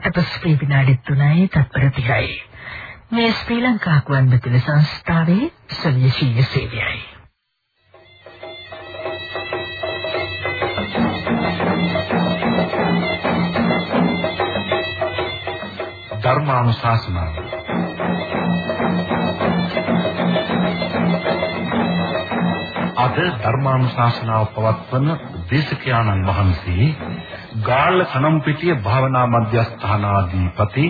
අටපස්පේ විනාඩි 3යි තත්පර 30යි. මේ ශ්‍රී ලංකා ගුවන්විදුලි සංස්ථාවේ ස්වදේශීය සේවයයි. ධර්මානුශාසනාව අද ධර්මානුශාසනාව පවත්වන දේශකයාණන් වහන්සේ ගාල්ල කනම්පිටිය භාවනා මධ්‍යස්ථානාධිපති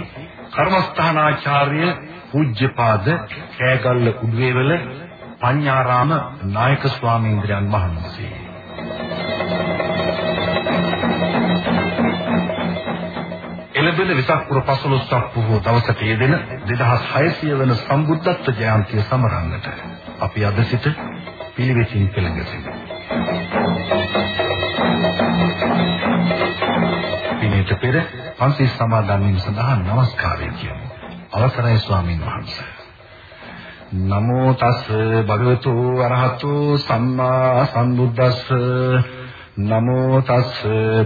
කර්මස්ථානාචාර්ය පූජ්‍යපාද කෑගල්ල උඩුවේවල පඤ්ඤාරාම නායක ස්වාමීන් වහන්සේ එළඹෙන විසක් පුර 15ක් පොහොව දවසට යෙදෙන 2600 වන සම්බුද්ධත්ව ජයන්තිය සමරන්නට අපි අද සිට පිළිවෙතින් පෙළඹෙමු. පිනේට පෙර පන්සල් සමාදන් වීම සඳහා নমස්කාරය කියමු. අවසරයි ස්වාමීන් වහන්සේ. නමෝ තස් භගවතු අරහතු සම්මා සම්බුද්දස්ස නමෝ තස්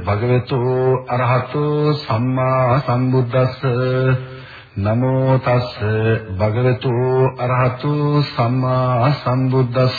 භගවතු අරහතු සම්මා සම්බුද්දස්ස නමෝ තස් භගවතු අරහතු සම්මා සම්බුද්දස්ස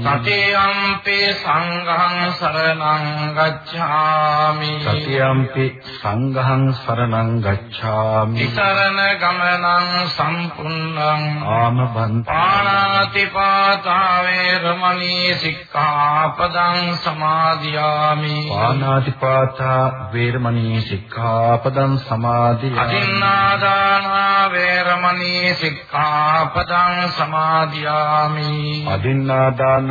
තතියම්පි සංඝං සරණං ගච්ඡාමි. සතියම්පි සංඝං සරණං ගච්ඡාමි. ඉතරණ ගමනං සම්පුන්නං ආමබන්ත පාණාති පාතා වේරමණී සික්ඛාපදං සමාදියාමි. පානාතිපාතා වේරමණී සික්ඛාපදං සමාදියාමි. අදින්නාදාන වේරමණී සික්ඛාපදං සමාදියාමි. අදින්නාදාන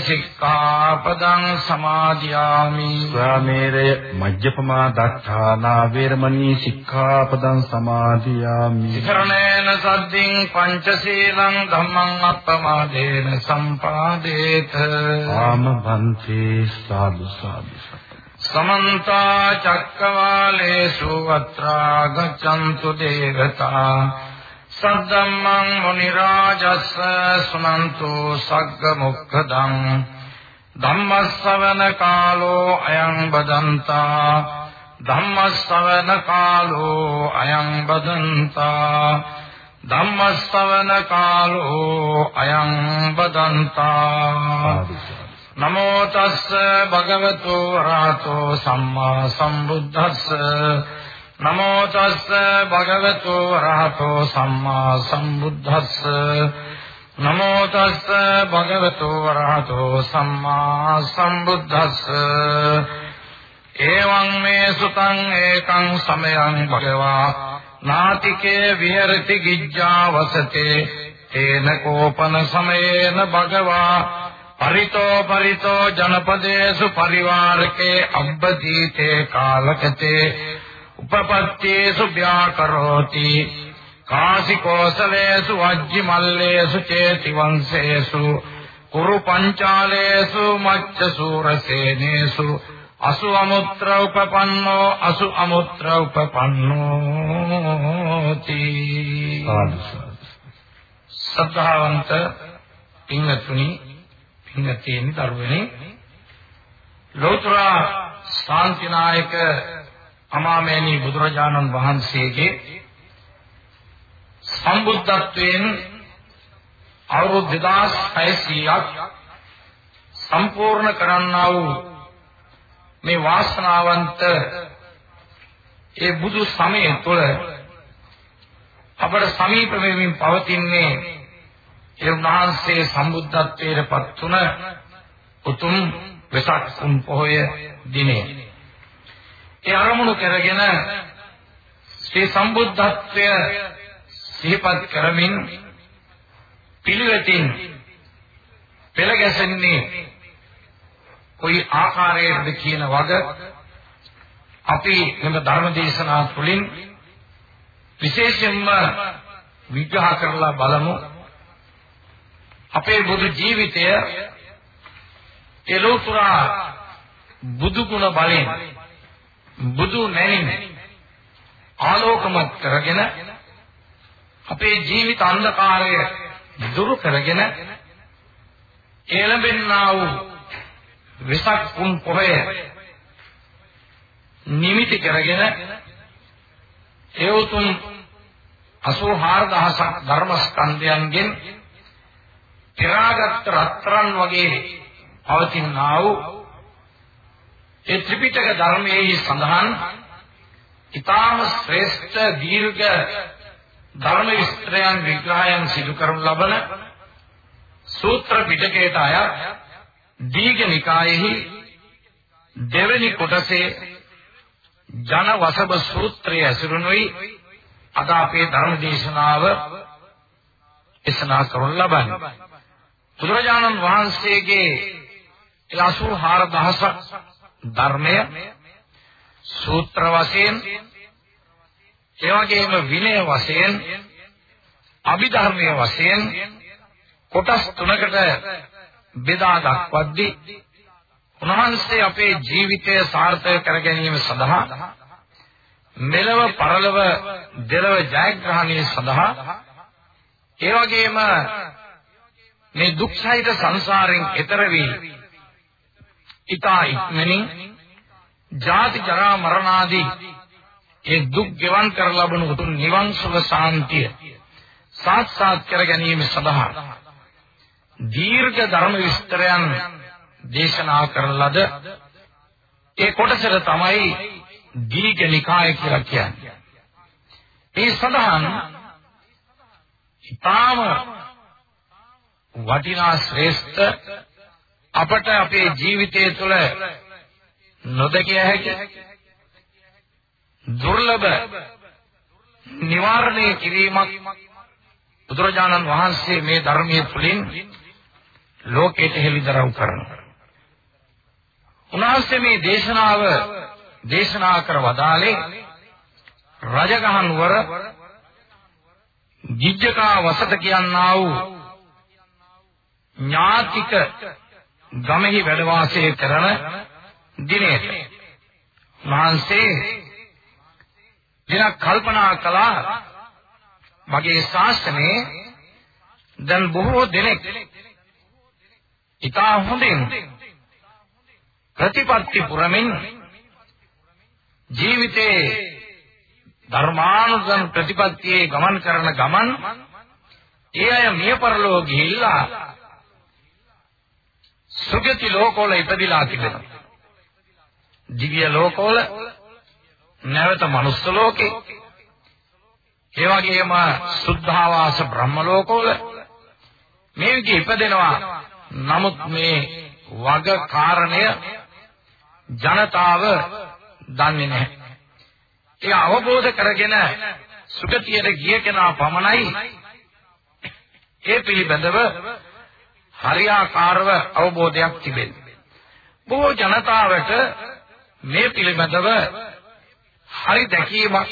සික්ඛාපදං සමාදියාමි. ස්වාමේරය මජ්ජපමා දත්තානා වේරමණී සික්ඛාපදං සමාදියාමි. විකරණේන සද්දින් පංචශීලං ධම්මං අප්පමාදේන සම්පාදේත. ආම භන්තේ සාදු සාදු සමන්ත චක්කවාලේසු අත්‍රා ගච්ඡන්තු දේවතා සද්දම්මං මුනි රාජස්ස සුනන්තු සග්ග මොක්ඛදං ධම්මස්සවන කාලෝ අයං බදන්තා ධම්මස්සවන කාලෝ අයං බදන්තා ධම්මස්සවන කාලෝ අයං බදන්තා නමෝ තස්ස භගවතු රාතෝ සම්මා සම්බුද්දස්ස නමෝ තස්ස භගවතු රාතෝ සම්මා සම්බුද්දස්ස. නමෝ තස්ස භගවතු වරහතෝ සම්මා සම්බුද්දස්ස. එවං මේ සුතං ඒකං සමයං භගවා. නාතිකේ විහෙරති ගිජ්ජා වසතේ. තේන කෝපන සමයේන භගවා. පරිතෝ පරිතෝ ජනපදේසු පරිවාරකේ අබ්බදීතේ කාලකතේ. උපපත්තේසු ව්‍යාකරෝති කාසිකෝසලේසු වජ්ජි මල්ලේසු චේති වංශේසු කුරු පංචාලේසු මච්ච සූරසේනේසු අසු අමුත්‍ර උපපන්නෝ අසු අමුත්‍ර උපපන්නෝති සද්ධාවන්ත පින්වත්නි පින්වත්නි දරුවනේ ලෝතර ශාන්තිනායක අමාමෑණී බුදුරජාණන් වහන්සේගේ සම්බුද්ධත්වයෙන් අවුරුදු 2600ක් සම්පූර්ණ කරන්නා වූ මේ වාසනාවන්ත ඒ බුදු සමය තුළ අපට සමීප වෙමින් පවතින්නේ ඒ උන්වහන්සේ සම්බුද්ධත්වයට පත් වුණ උතුම් වෙසක් සුන් පොහොය දිනේ. ඒ අරමුණු කරගෙන ශ්‍රී සම්බුද්ධත්වය සිහිපත් කරමින් පිළිවෙතින් පෙළ ගැසෙන්නේ කොයි ආකාරයකද කියන වග අපි මෙම ධර්ම දේශනා තුළින් විශේෂයෙන්ම විග්‍රහ කරලා බලමු. අපේ බුදු ජීවිතය එලෝතුරා බුදු ගුණ බලෙන් බුදු නැණින් ආලෝකමත් කරගෙන අපේ ජීවිත අන්ධකාරය දුරු කරගෙන එළඹෙන්නා වූ විසක් කුම් පොහය නිමිති කරගෙන ඒ උතුම් 84000ක් ධර්මස්කන්ධයන්ගෙන් පෙරාගත් රත්තරන් වගේ පවතිනා වූ ඒ ත්‍රිපිටක ධර්මයේ සඳහන් ඊටාම ශ්‍රේෂ්ඨ දීර්ඝ ධර්ම විස්තරයන් විග්‍රහයන් සිදු කරනු ලබන සූත්‍ර පිටකයට අයත් දීඝ නිකායෙහි දෙවෙනි කොටසේ ජන වසබ සූත්‍රය ඇසුරුනුයි අද අපේ ධර්ම දේශනාව දේශනා කරනු ලබන්නේ. බුදුරජාණන් වහන්සේගේ 84000ක් ධර්මය සූත්‍ර වශයෙන් ඒ වගේම විනය වශයෙන් අභිධර්මයේ වශයෙන් කොටස් තුනකට බෙදා දක්වද්දී උන්වහන්සේ අපේ ජීවිතය සාර්ථක කර ගැනීම සඳහා මෙලව පරලව දෙලව ජයග්‍රහණය සඳහා ඒ වගේම මේ දුක්ඛයිත සංසාරයෙන් එතර වී ඊතා ඉක්මනින් ජාති ජරා මරණ ආදී ඒ දුක් ගෙවන් කර ලබන උතුම් නිවන් සුව සාන්තිය සාක්ෂාත් කර ගැනීම සඳහා දීර්ඝ ධර්ම විස්තරයන් දේශනා කරන ලද ඒ කොටසට තමයි දීඝ නිකාය කියලා කියන්නේ. ඒ සඳහන් ඊටාම වටිනා ශ්‍රේෂ්ඨ අපට අපේ ජීවිතය තුළ නොදකිය හැකි දුර්ලභ නිවාරණය කිරීමක් බුදුරජාණන් වහන්සේ මේ ධර්මයේ තුලින් ලෝකයට හෙළිදරව් කරනවා. උන්වහන්සේ මේ දේශනාව දේශනා කර වදාලේ රජගහ නුවර ගිජ්ජකා වසත කියනා වූ ඥාතික ගමෙහි වැඩ වාසය කරන දිනේට මහන්සේ දිනක් කල්පනා කළා මගේ ශාසනයේ දැන් බොහෝ දෙනෙක් ඉතා හොඳින් ප්‍රතිපත්ති පුරමින් ජීවිතේ ධර්මානුසන් ප්‍රතිපත්තියේ ගමන් කරන ගමන් ඒ අය මිය පරලෝ ගිහිල්ලා සුගති ලෝකවල ඉපදිලා තිබෙනවා. දිව්‍ය ලෝකවල නැවත මනුස්ස ලෝකේ ඒ වගේම සුද්ධාවාස බ්‍රහ්ම ලෝකවල මේ විදිහ ඉපදෙනවා නමුත් මේ වග කාරණය ජනතාව දන්නේ නැහැ. ඒ අවබෝධ කරගෙන සුගතියට ගිය කෙනා පමණයි ඒ පිළිබඳව හරියාකාරව අවබෝධයක් තිබෙන්නේ. බොහෝ ජනතාවට මේ පිළිබඳව හරි දැකීමක්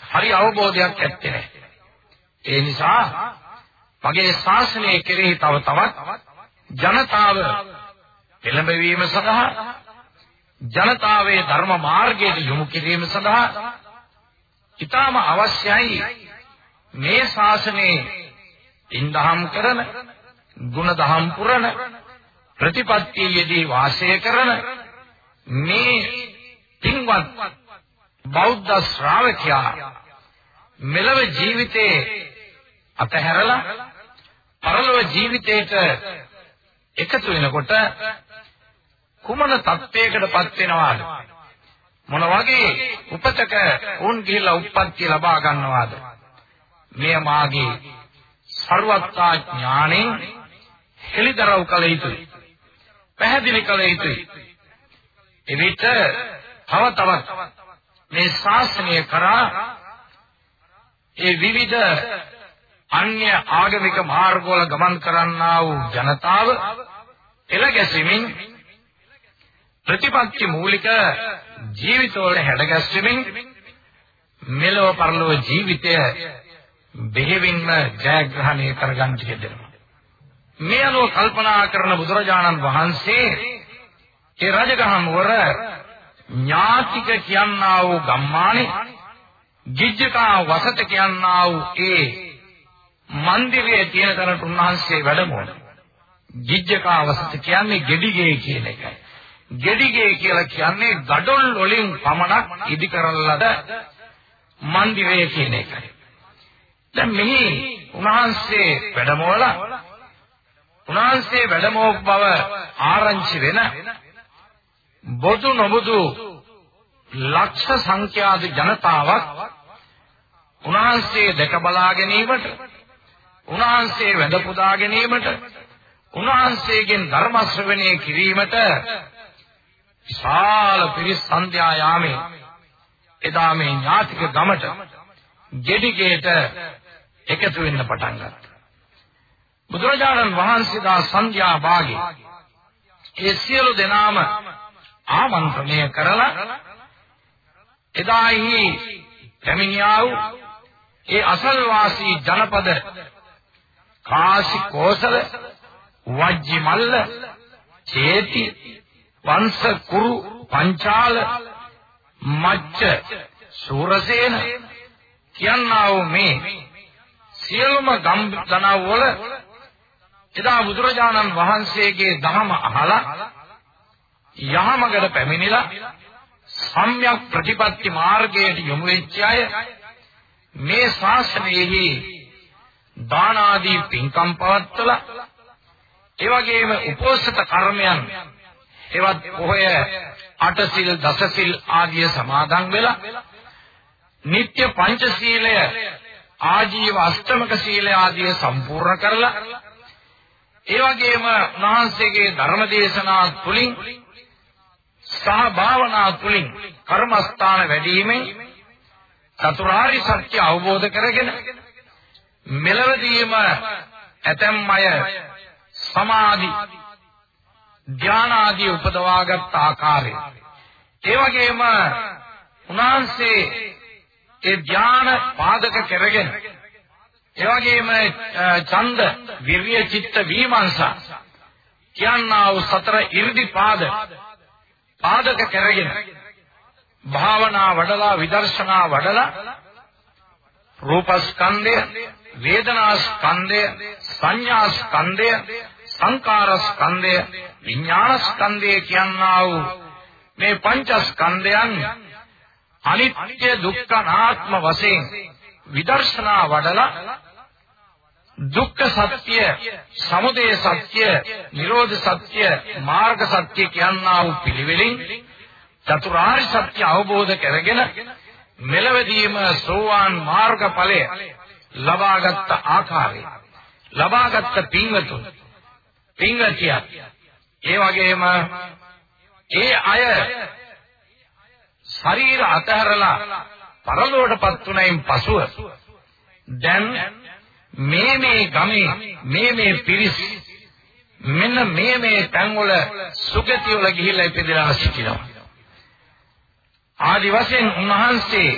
හරි අවබෝධයක් ඇත්තේ නැහැ. ඒ නිසා මගේ ශාසනය කෙරෙහි තව තවත් ජනතාව එළඹවීම සඳහා ජනතාවේ ධර්ම මාර්ගයට යොමු කිරීම සඳහා ඊටම අවශ්‍යයි මේ ශාසනයේ ඉන්දහම් කරන ගුණදහම් පුරන ප්‍රතිපත්තියේදී වාසය කරන මේ පින්වත් බෞද්ධ ශ්‍රාවකයා මෙලව ජීවිතේ අතහැරලා පරලොව ජීවිතේට එකතු වෙනකොට කුමන තත්වයකටපත් වෙනවාද මොන වගේ උපතක උන් ගිහිලා උප්පත්තිය ලබා ගන්නවාද මෙය මාගේ ਸਰවත්තා ඥාණයෙන් හෙළිදරව් කළ යුතුයි පැහැදිලි කළ යුතුයි එවිට තව තවත් මේ ශාසනය කරා ඒ විවිධ අන්‍ය ආගමික මාර්ගවල ගමන් කරන්නා වූ ජනතාව එළගැසීමෙන් ප්‍රතිපත්ති මූලික ජීවිතවල හැඩගැස්වීමෙන් මෙලොව පරලොව ජීවිතය බෙහෙවින්ම ජයග්‍රහණය කරගන්න කියදෙනවා. මේ අනුව කල්පනා කරන බුදුරජාණන් වහන්සේ ඒ රජගහ නුවර ඥාතික කියන්නා වූ ගම්මානේ ගිජ්ජකා වසත කියන්නා වූ ඒ මන්දිරයේ තියෙන තැනට උන්වහන්සේ වැඩමුණ. ගිජ්ජකා වසත කියන්නේ ගෙඩිගේ කියන එකයි. ගෙඩිගේ කියලා කියන්නේ gadol වලින් පමණක් ඉදි කරන ලද මන්දිරය කියන එකයි. දැන් මෙහි උන්වහන්සේ වැඩමවලා උන්වහන්සේ වැඩමවපු බව ආරංචි වෙන බොදු නොබුදු ලක්ෂ සංඛ්‍යාත ජනතාවක් උන්වහන්සේ දැක බලා ගැනීමට උන්වහන්සේ වැඳ පුදා ගැනීමට උන්වහන්සේගෙන් ධර්ම ශ්‍රවණය කිරීමට විශාල පිරිස් සන්ධ්‍යා යාමේ එදා මේ ඥාතික ගමට ගෙඩිගේට එකතු වෙන්න පටන් ගත්තා. බුදුරජාණන් වහන්සේ දා සන්ධ්‍යා භාගේ ඒ සියලු දෙනාම ආමන්ත්‍රණය කරලා එදාහි පැමිණියා වූ ඒ අසල්වාසී ජනපද කාශි කෝසල වජ්ජි මල්ල චේති වංශ කුරු පංචාල මච්ච සූරසේන කියන්නා වූ මේ සියලුම ගම් දනවල එදා බුදුරජාණන් වහන්සේගේ ධහම අහලා යහමගට පැමිණිලා සම්‍යක් ප්‍රතිපත්ති මාර්ගයට යොමු වෙච්ච අය මේ ශාසනයෙහි දාන ආදී පින්කම් පවත්වලා ඒ වගේම උපෝසත කර්මයන් එවත් පොහොය අටසිල් දසසිල් ආදී සමාදන් වෙලා නিত্য පංචශීලය ආජීව අෂ්ටමක සීලය ආදී සම්පූර්ණ කරලා ඒ වගේම උන්වහන්සේගේ ධර්ම දේශනා තුලින් සහ භාවනා තුලින් කර්මස්ථාන වැඩිවීමෙන් චතුරාර්ය සත්‍ය අවබෝධ කරගෙන මෙලවදීම ඇතැම් අය සමාධි ධාන ආදී උපදවාගත් ආකාරය. ඒ වගේම උන්වහන්සේ ඒ ධාන පාදක කරගෙන ඒ වගේම ඡන්ද විරිය චිත්ත විමර්ශා කියන්නා වූ සතර 이르දි පාද පාදක කරගෙන භාවනා වඩලා විදර්ශනා වඩලා රූපස්කන්ධය වේදනාස්කන්ධය සංඥාස්කන්ධය සංකාරස්කන්ධය විඥානස්කන්ධය කියනා වූ මේ පංචස්කන්ධයන් අනිත්‍ය දුක්ඛ අනාත්ම වශයෙන් විදර්ශනා වඩලා දුක්ඛ සත්‍ය, සමුදය සත්‍ය, නිරෝධ සත්‍ය, මාර්ග සත්‍ය කියනා වූ පිළිවෙලින් චතුරාර්ය සත්‍ය අවබෝධ කරගෙන මෙලවදීම සෝවාන් මාර්ගඵලය ලබාගත් ආකාරය ලබාගත් පින්වතුන් පින්වතිය ඒ වගේම ඒ අය ශරීර අතහැරලා පරලෝකටපත් උනයින් පසුව දැන් මේ මේ ගමේ මේ මේ පිරිස් මෙන්න මේ මේ තැන්වල සුගතිය වල ගිහිල්ලා ඉපදලා සිටිනවා ආදි වශයෙන් උන්වහන්සේ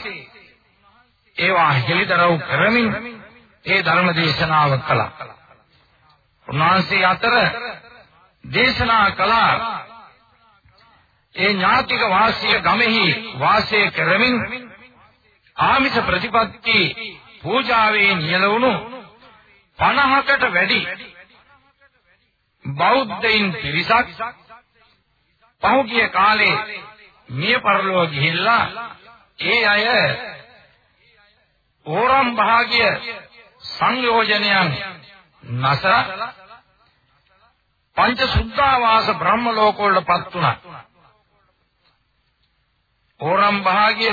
ඒවා හෙළිදරව් කරමින් ඒ ධර්ම දේශනාව කළා. උන්වහන්සේ අතර දේශනා කළා ඒ ඥාතික වාසිය ගමෙහි වාසය කරමින් ආමිෂ ප්‍රතිපත්ති පූජාවේ නියලවුණු 50කට වැඩි බෞද්ධයින් පිරිසක් පහුගිය කාලේ මිය පරලොව ගිහිල්ලා ඒ අය ඕරම් භාග්‍ය සංයෝජනයන් නැස පංච සුද්ධාවාස බ්‍රහ්ම ලෝක වලටපත් වුණා. ඕරම් භාග්‍ය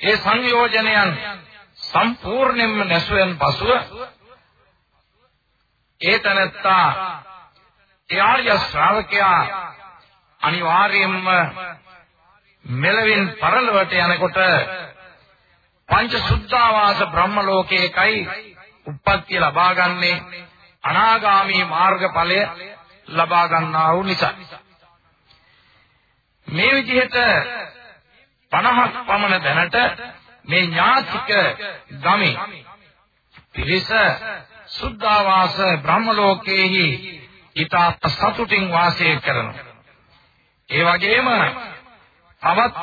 ඒ සංයෝජනයන් සම්පූර්ණයෙන්ම නැසුවෙන් පසුව ඒ තනත්තා ඒ ආර්ය ශ්‍රාවකයා අනිවාර්යයෙන්ම මෙලවින් පරලොවට යනකොට පංච සුද්ධාවාස බ්‍රහ්ම ලෝකයකයි උප්පත්තිය ලබා ගන්නේ අනාගාමී මාර්ගඵලය ලබා ගන්නා වූ නිසා. මේ විදිහට 50ක් පමණ දැනට මේ ඥාතික ගමේ පිරිස සුද්ධාවාස බ්‍රහ්ම ලෝකයේහි ඊට සතුටින් වාසය කරනවා. ඒ වගේම තවත්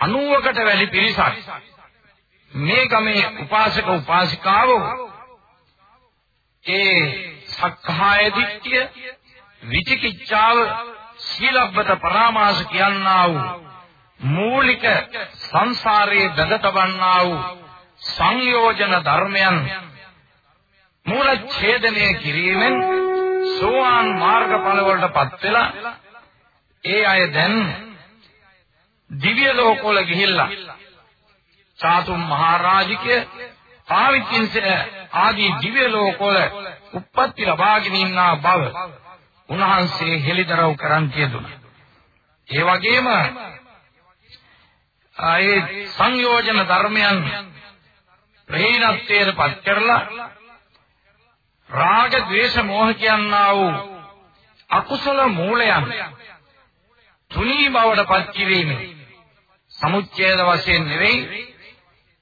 90කට වැඩි පිරිසක් මේ ගමේ උපාසක උපාසිකාවෝ ඒ සක්කාය දිට්ඨිය විචිකිච්ඡාව සීලබ්බත පරාමාස කියනා වූ මූලික සංසාරයේ බඳ තබන්නා වූ සංයෝජන ධර්මයන් මූල ඡේදනය කිරීමෙන් සෝවාන් මාර්ගඵල වලටපත් වෙලා ඒ අය දැන් දිව්‍ය ලෝකවල ගිහිල්ලා චාතුම් මහරජිකය ආවිචින්ස ආදී දිව්‍ය ලෝකවල උප්පත්ති ලබාගෙන ඉන්නා බව උන්වහන්සේ හෙළිදරව් කරන් කියදුනා. ඒ වගේම ආයේ සංයෝජන ධර්මයන් ප්‍රහීනත්වයට පත් කරලා රාග ద్వේෂ මෝහ කියනා වූ අකුසල මූලයන් තුනී බවට පත් කිරීමෙන් සමුච්ඡේද වශයෙන් නෙවෙයි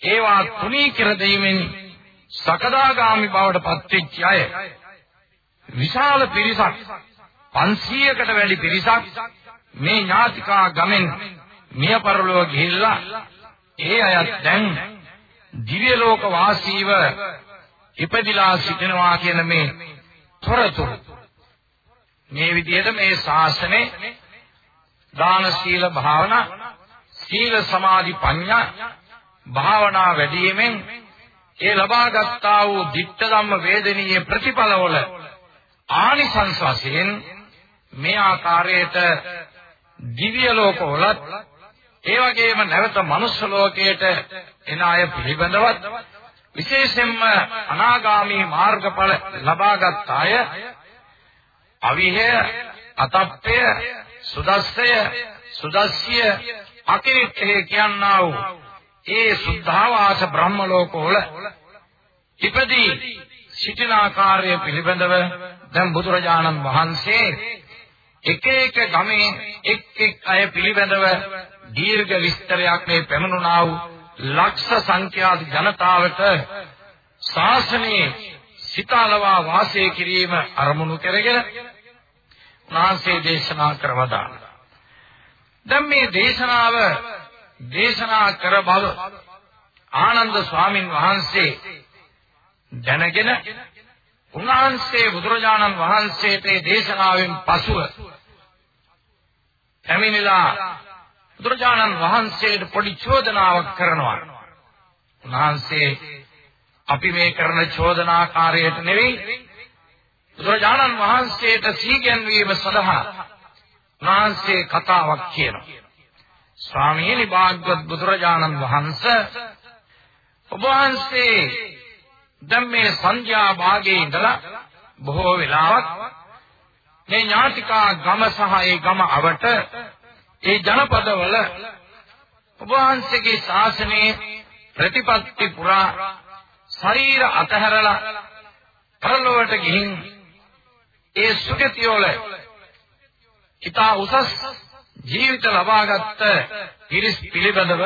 ඒවා තුනී කර දෙීමෙන් සකදාගාමි බවට පත් වෙච්ච අය. විශාල පිරිසක් 500කට වැඩි පිරිසක් මේ ඥාතිකා ගමෙන් මිය පරලොව ගිහිල්ලා ඒ අයත් දැන් දිව්‍ය ලෝක වාසීව ඉපදිලා සිටිනවා කියන මේ තොරතුරු. මේ විදිහට මේ ශාසනේ දාන සීල භාවනා සීල සමාධි ප්‍රඥා භාවනා වැඩිවීමෙන් ඒ ලබාගත්තා වූ ditta ධම්ම වේදනීය ප්‍රතිඵලවල ආනිසංස වශයෙන් මේ ආකාරයට දිව්‍ය ලෝකවලත් ඒ වගේම නැවත මනුස්ස ලෝකයට එන අය පිළිබඳවත් විශේෂයෙන්ම අනාගාමී මාර්ගඵල ලබාගත් අය අවිහෙය අතප්පය සුදස්සය සුදස්සිය අකිරිට්ඨය කියනා වූ ඒ සුද්ධාවාස බ්‍රහ්ම ලෝකවල ඉපදී සිටින ආකාරය පිළිබඳව දැන් බුදුරජාණන් වහන්සේ එක එක ගමේ එක් එක් අය පිළිබඳව දීර්ඝ විස්තරයක් මේ පැමිණුණා වූ ලක්ෂ සංඛ්‍යාත ජනතාවට ශාසනයේ සිතාලවා වාසය කිරීම අරමුණු කරගෙන උන්වහන්සේ දේශනා කරවදා. දැන් මේ දේශනාව දේශනා කර බව ආනන්ද ස්වාමින් වහන්සේ දැනගෙන උන්වහන්සේ බුදුරජාණන් වහන්සේට දේශනාවෙන් පසුව පැමිණිලා බුදුරජාණන් වහන්සේට පොඩි චෝදනාවක් කරනවා. උන්වහන්සේ අපි මේ කරන චෝදනාකාරයට නෙවෙයි බුදුරජාණන් වහන්සේට සීගැන්වීම සඳහා උන්වහන්සේ කතාවක් කියනවා. ස්වාමීනි භාග්‍යවත් බුදුරජාණන් වහන්සේ ඔබ වහන්සේ දැන් මේ සංඥා භාගයේ ඉඳලා බොහෝ වෙලාවක් මේ ඥාතිකා ගම සහ ඒ ගම අවට ඒ ජනපදවල ඔබ වහන්සේගේ ශාසනයේ ප්‍රතිපත්ති පුරා ශරීර අතහැරලා පරලොවට ගිහින් ඒ සුගතියෝල ඊට උසස් ජීවිත ලබාගත් පිරිස් පිළිබඳව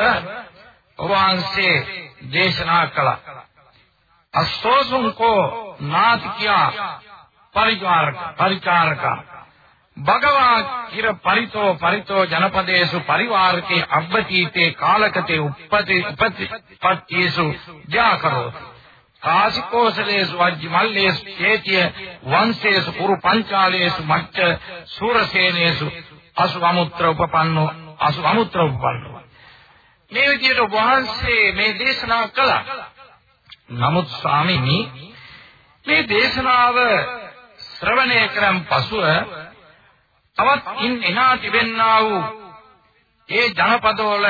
ඔබ වහන්සේ දේශනා කළා. අස්සෝසුං කෝ නාතිකියා පරිචාරක පරිචාරක භගවා කිර පරිතෝ පරිතෝ ජනපදේසු පරිවාරකේ අබ්බතීතේ කාලකතේ උප්පති උපතිපත්තිසු ජාකරෝති කාසිකෝසලේසු වජ්ජ මල්ලේසු චේතිය වංශේසු කුරු පංචාලේසු මච්ච සූරසේනේසු අසු අමුත්‍ර උපපන්නෝ අසු අමුත්‍ර උපපන්නෝ. මේ විදිහට වහන්සේ මේ දේශනා කළා. නමුත් ස්වාමීනි මේ දේශනාව ශ්‍රවණය කරන් පසුව තවත් ඉන් එහා තිබෙන්නා වූ ඒ ජනපදවල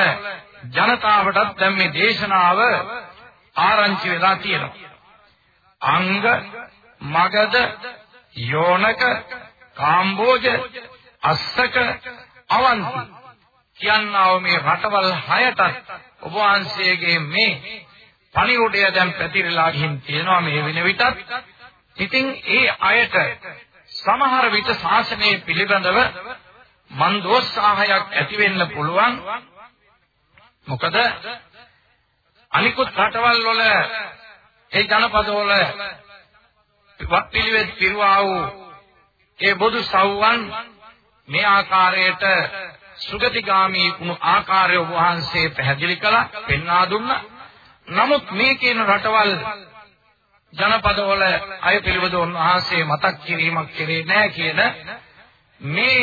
ජනතාවටත් දැන් මේ දේශනාව ආරංචි වෙලා තියෙනවා. අංග, මගද, යෝනක, කාම්බෝජ, අස්සක, අවන්ති කියනවා මේ රටවල් හයටත් ඔබ වහන්සේගේ මේ පණිවුඩය දැන් පැතිරලා ගින් තියෙනවා මේ වෙන විටත්. ඉතින් ඒ අයට සමහර විට ශාසනය පිළිබඳව මන්දෝත්සාහයක් ඇති වෙන්න පුළුවන්. මොකද අනිකුත් රටවල් වල ඒ ජනපදවල වත් පිළිවෙත් පිරුවා වූ ඒ බොදු සව්වන් මේ ආකාරයට සුගතිගාමී වුණු ආකාරය ඔබ වහන්සේ පැහැදිලි කළා පෙන්වා දුන්නා. නමුත් මේ කියන රටවල් ජනපදවල අය පිළිබඳව උන්වහන්සේ මතක් කිරීමක් කෙරේ නැහැ කියන මේ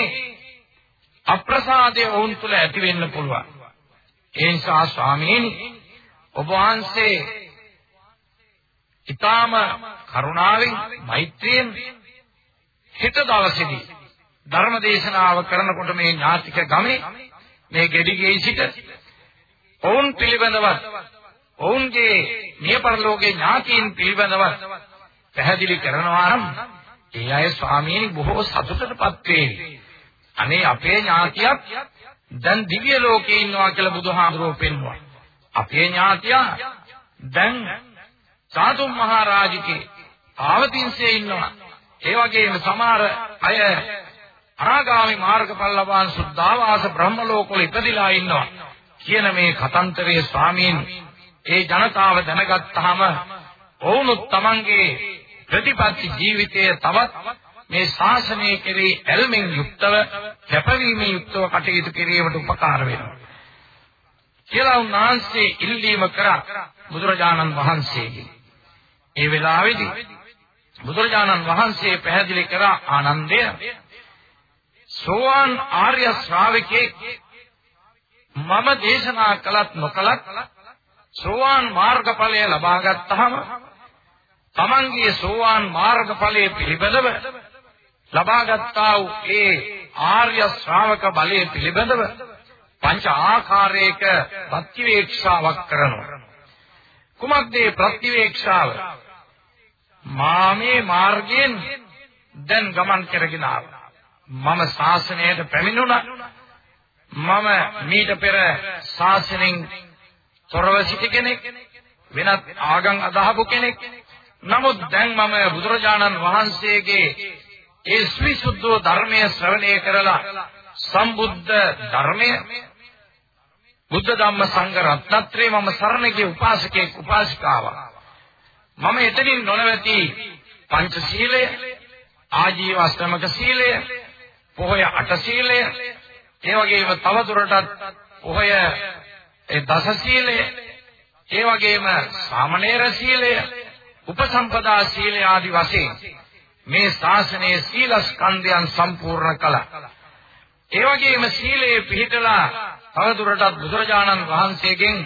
අප්‍රසාදය වුන් තුළ ඇති වෙන්න පුළුවන්. ඒ නිසා ස්වාමීනි ඔබ වහන්සේ ඊටාම කරුණාවෙන් මෛත්‍රියෙන් හිත දවසේදී ධර්ම දේශනාව කරනකොට මේ ඥාතික ගමේ මේ ගෙඩිගේ සිට ඔවුන් පිළිබඳව ඔවුන්ගේ මියපරලෝකේ ඥාතීන් පිළිබඳව පැහැදිලි කරනවා නම් ඒ අය ස්වාමීනි බොහෝ සතුටටපත් වේ. අනේ අපේ ඥාතියක් දැන් දිව්‍ය ලෝකේ ඉන්නවා කියලා බුදුහාමුදුරුවෝ පෙන්වුවා. අපේ ඥාතියා දැන් සාතුම් මහරජකේ ආවතින්සේ ඉන්නවා. ඒ වගේම සමහර අය අනාගාමි මාර්ගඵල ලබන සුද්ධාවාස බ්‍රහ්ම ලෝකවල ඉපදිලා ඉන්නවා. කියන මේ කතන්තරයේ ස්වාමීන් ඒ ජනතාව දැනගත්තාම ඔවුනුත් තමන්ගේ ප්‍රතිපත්ති ජීවිතය තවත් මේ ශාසනය කෙරෙහි ඇල්මෙන් යුක්තව කැපවීමෙන් යුක්තව කටයුතු කිරීමට උපකාර වෙනවා. කියලා උන්වහන්සේ ඉල්ලීම කරා බුදුරජාණන් වහන්සේගෙන්. ඒ වෙලාවේදී බුදුරජාණන් වහන්සේ පැහැදිලි කරා ආනන්දය සෝවාන් ආර්ය ශ්‍රාවකෙක් මම දේශනා කළත් නොකළත් සෝවාන් මාර්ගඵලය ලබා ගත්තාම තමන්ගේ සෝවාන් මාර්ගඵලයේ පිළිබඳව ලබා ගත්තා වූ ඒ ආර්ය ශ්‍රාවක බලයේ පිළිබඳව පංච ආකාරයක ප්‍රතිවේක්ෂාවක් කරනවා. කුමක්ද මේ ප්‍රතිවේක්ෂාව? මාමේ මාර්ගයෙන් දැන් ගමන් කරගෙන මම ශාසනයට පැමිණුණා. මම මීට පෙර ශාසනයෙන් තොරව සිටි කෙනෙක් වෙනත් ආගම් අදහපු කෙනෙක්. නමුත් දැන් මම බුදුරජාණන් වහන්සේගේ ඒ ස්විසුද්ධ ධර්මයේ ශ්‍රවණය කරලා සම්බුද්ධ ධර්මය බුද්ධ ධම්ම සංඝ රත්නත්‍රේ මම සරණ ගිය උපාසකෙක් උපාසිකාවක් මම එතනින් නොනවති. පංචශීලය ආජීව අෂ්ටමක සීලය පොහොය අට සීලය ඒ වගේම තවදුරටත් පොහොය ඒ දස සීලය ඒ වගේම සාමණේර සීලය උපසම්පදා සීලය ආදි වශයෙන් මේ ශාසනයේ සීල ස්කන්ධයන් සම්පූර්ණ කළා. ඒ වගේම සීලයේ පිහිටලා තවදුරටත් බුදුරජාණන් වහන්සේගෙන්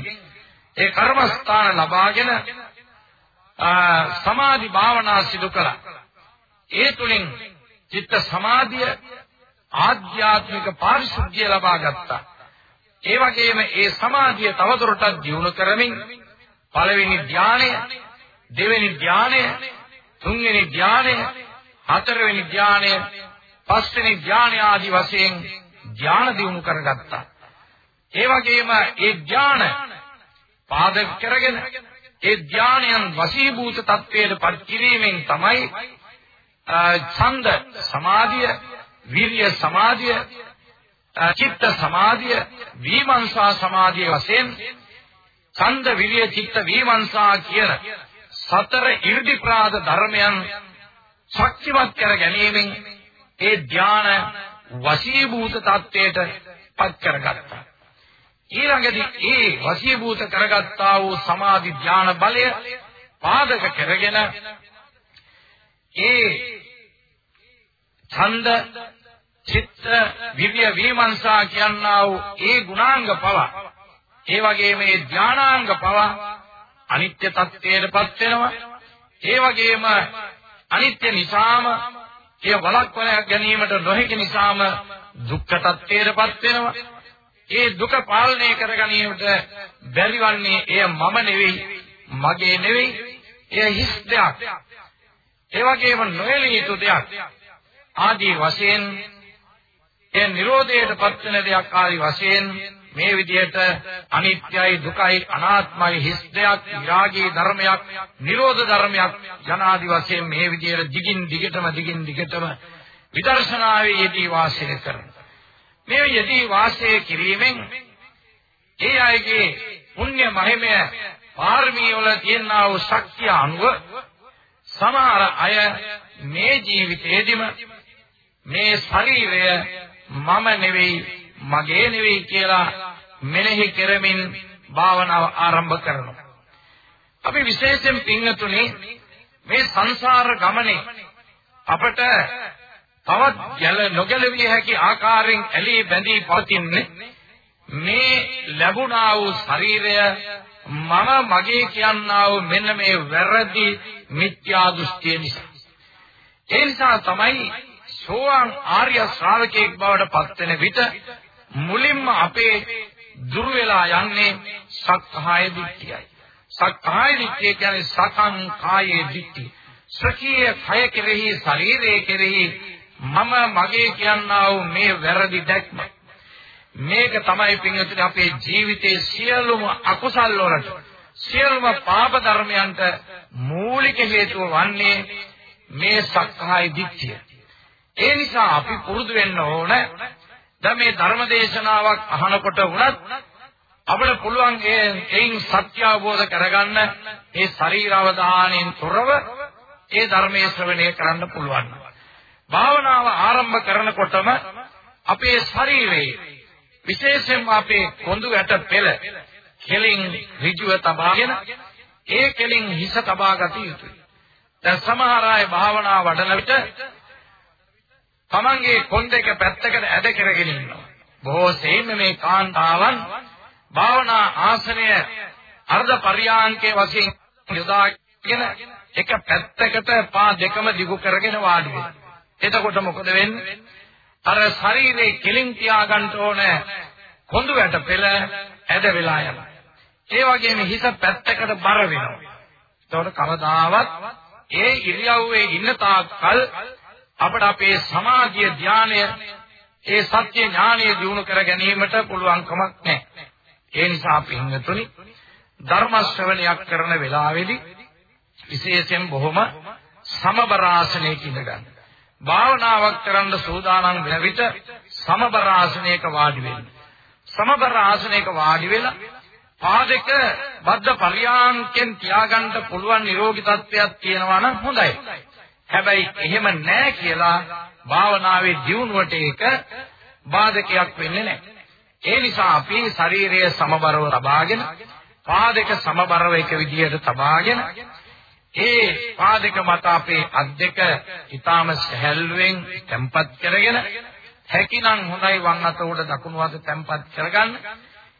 ඒ කර්මස්ථාන ලබාගෙන සමාධි භාවනා සිදු කළා. ඒ තුලින් චිත්ත සමාධිය ආධ්‍යාත්මික පාරිශුද්ධිය ලබා ගත්තා. ඒ වගේම ඒ සමාධිය තවදුරටත් දියුණු කරමින් පළවෙනි ධානය, දෙවෙනි ධානය, තුන්වෙනි ධානය, හතරවෙනි ධානය, පස්වෙනි ධානය ආදී වශයෙන් ධාන දියුණු කරගත්තා. ඒ වගේම ඒ ධාන පාදක කරගෙන ඒ ධානයන් වශීභූත තත්වයට පත් කිරීමෙන් තමයි ඡන්ද සමාධිය, විරිය සමාධිය, චිත්ත සමාධිය, විමර්ශා සමාධිය වශයෙන් ඡන්ද විරිය චිත්ත විමර්ශා කියන සතර 이르දි ප්‍රාද ධර්මයන් ශක්තිමත් කර ගැනීමෙන් ඒ ධාන වශීභූත තත්වයට පත් කරගත්තා. ඊළඟදී ඒ වශීභූත කරගත්තා වූ සමාධි ධාන බලය පාදක කරගෙන ඒ ඡන්ද චිත්ත විවිය විමර්ශා කියනා වූ ඒ ගුණාංග පව. ඒ වගේම මේ ධානාංග පව අනිත්‍ය තත්ත්වයටපත් වෙනවා. ඒ වගේම අනිත්‍ය නිසාම ඒ වළක්වන ගැනීමට නොහැකි නිසාම දුක්ඛ තත්ත්වයටපත් වෙනවා. ඒ දුක පාලනය කර ගැනීමට බැරිවන්නේ එය මම නෙවෙයි මගේ නෙවෙයි. එය හිස් දෙයක්. ඒ වගේම නොයලිය යුතු දෙයක්. ආදී වශයෙන් ඒ නිරෝධයට පත්වෙන දෙයක් ආදී වශයෙන් මේ විදිහට අනිත්‍යයි දුකයි අනාත්මයි හිස් දෙයක් විරාගී ධර්මයක් නිරෝධ ධර්මයක් ජනාදි වශයෙන් මේ විදිහට දිගින් දිගටම දිගින් දිගටම විදර්ශනාවේ යෙදී වාසය කරන. මේ යෙදී වාසය කිරීමෙන් ඒ අයගේ පුණ්‍ය මහිමය පාරමී වල තියෙනා වූ ශක්තිය අනුව සමහර අය මේ ජීවිතේදීම මේ ශරීරය මම නෙවෙයි මගේ නෙවෙයි කියලා මෙනෙහි කරමින් භාවනාව ආරම්භ කරනවා. අපි විශේෂයෙන් පින්තුනේ මේ සංසාර ගමනේ අපට තවත් ගැල නොගැලවිය හැකි ආකාරයෙන් ඇලී බැඳී පවතින්නේ මේ ලැබුණා වූ ශරීරය මම මගේ කියනා වූ මෙන්න මේ වැරදි මිත්‍යා දෘෂ්ටිය නිසා. ඒ නිසා තමයි සෝවාන් ආර්ය ශ්‍රාවකයෙක් බවට පත් වෙන විට මුලින්ම අපේ දුර වෙලා යන්නේ සක්කාය දිට්ඨියයි. සක්කාය දිට්ඨිය කියන්නේ සකං කායේ දිට්ඨිය. ස්වකීය කය කෙරෙහි ශරීරයේ කෙරෙහි මම මගේ කියනා වූ මේ වැරදි දැක්ම. මේක තමයි පින්වතුනි අපේ ජීවිතයේ සියලුම අකුසල් වලට සියලුම පාප ධර්මයන්ට මූලික හේතුව වන්නේ මේ සක්කාය දිට්ඨිය. ඒ නිසා අපි පුරුදු වෙන්න ඕන දැන් මේ ධර්ම දේශනාවක් අහනකොට වුණත් අපිට පුළුවන් ඒයින් සත්‍ය අවබෝධ කරගන්න ඒ ශරීර අවධානයෙන් තොරව ඒ ධර්මයේ ශ්‍රවණය කරන්න පුළුවන්. භාවනාව ආරම්භ කරනකොටම අපේ ශරීරයේ විශේෂයෙන්ම අපේ කොඳු ඇට පෙළ කෙලින් ඍජුව තබාගෙන ඒ කෙලින් හිස තබා ගත යුතුයි. දැන් සමහර අය භාවනා වඩන විට තමන්ගේ කොන් දෙක පැත්තකට ඇද කරගෙන ඉන්නවා. බොහෝ සෙයින් මේ කාන්තාවන් භාවනා ආසනය අර්ධ පරියාංකයේ වශයෙන් යොදාගෙන එක පැත්තකට පා දෙකම දිගු කරගෙන වාඩි වෙනවා. එතකොට මොකද වෙන්නේ? අර ශරීරේ කෙලින් තියාගන්න ඕන කොඳු වැට පෙළ ඇද වෙලා යනවා. ඒ වගේම හිස පැත්තකට බර වෙනවා. එතකොට කවදාවත් ඒ ඉරියව්වේ ඉන්න තාක්කල් අපට අපේ සමාධිය ධානය ඒ සත්‍ය ඥානය දිනු කර ගැනීමට පුළුවන් කමක් නැහැ. ඒ නිසා අපි හිඟතුනි ධර්ම ශ්‍රවණයක් කරන වෙලාවේදී විශේෂයෙන් බොහොම සමබර ආසනයක ඉඳ ගන්න. භාවනාවක් කරන්න සූදානම් වෙන විට සමබර ආසනයක වාඩි වෙන්න. සමබර ආසනයක වාඩි වෙලා පාදක බද්ධ පරියාංකෙන් තියාගන්න පුළුවන් නිරෝගී තත්ත්වයක් තියෙනවා නම් හොඳයි. හැබැයි එහෙම නැහැ කියලා භාවනාවේ දියුණුවට ඒක බාධකයක් වෙන්නේ නැහැ. ඒ නිසා අපි ශරීරය සමබරව තබාගෙන පාදක සමබරව එක විදිහට තබාගෙන ඒ පාදක මත අපේ අත් දෙක ඊටාම සැහැල්ලුවෙන් තැම්පත් කරගෙන හැකිනම් හොඳයි වම් අත උඩ දකුණු අත තැම්පත් කරගන්න.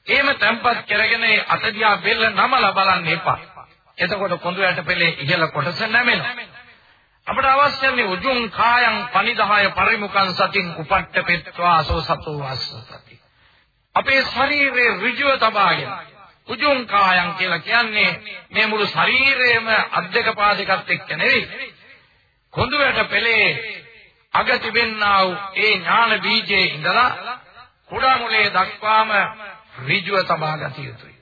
එහෙම තැම්පත් කරගෙන අත දිහා බෙල්ල නමලා බලන්න එපා. එතකොට කොඳු යට පෙළේ ඉහළ කොටස නැමෙනවා. අපට අවශ්‍යන්නේ උජුං කායං පනිදාය පරිමුඛං සතින් උපට්ඨ පෙත්වා අසෝ සතෝ වාසසති. අපේ ශරීරයේ ඍජුව තබාගෙන උජුං කායං කියලා කියන්නේ මේ මුළු ශරීරයම අද්දක පාදකත් එක්ක නෙවෙයි. කොඳුයට පෙළේ අග තිබෙන්නා වූ ඒ ඥාන බීජයේ ඉඳලා කුඩා මුලේ දක්වාම ඍජුව තබා ගත යුතුයි.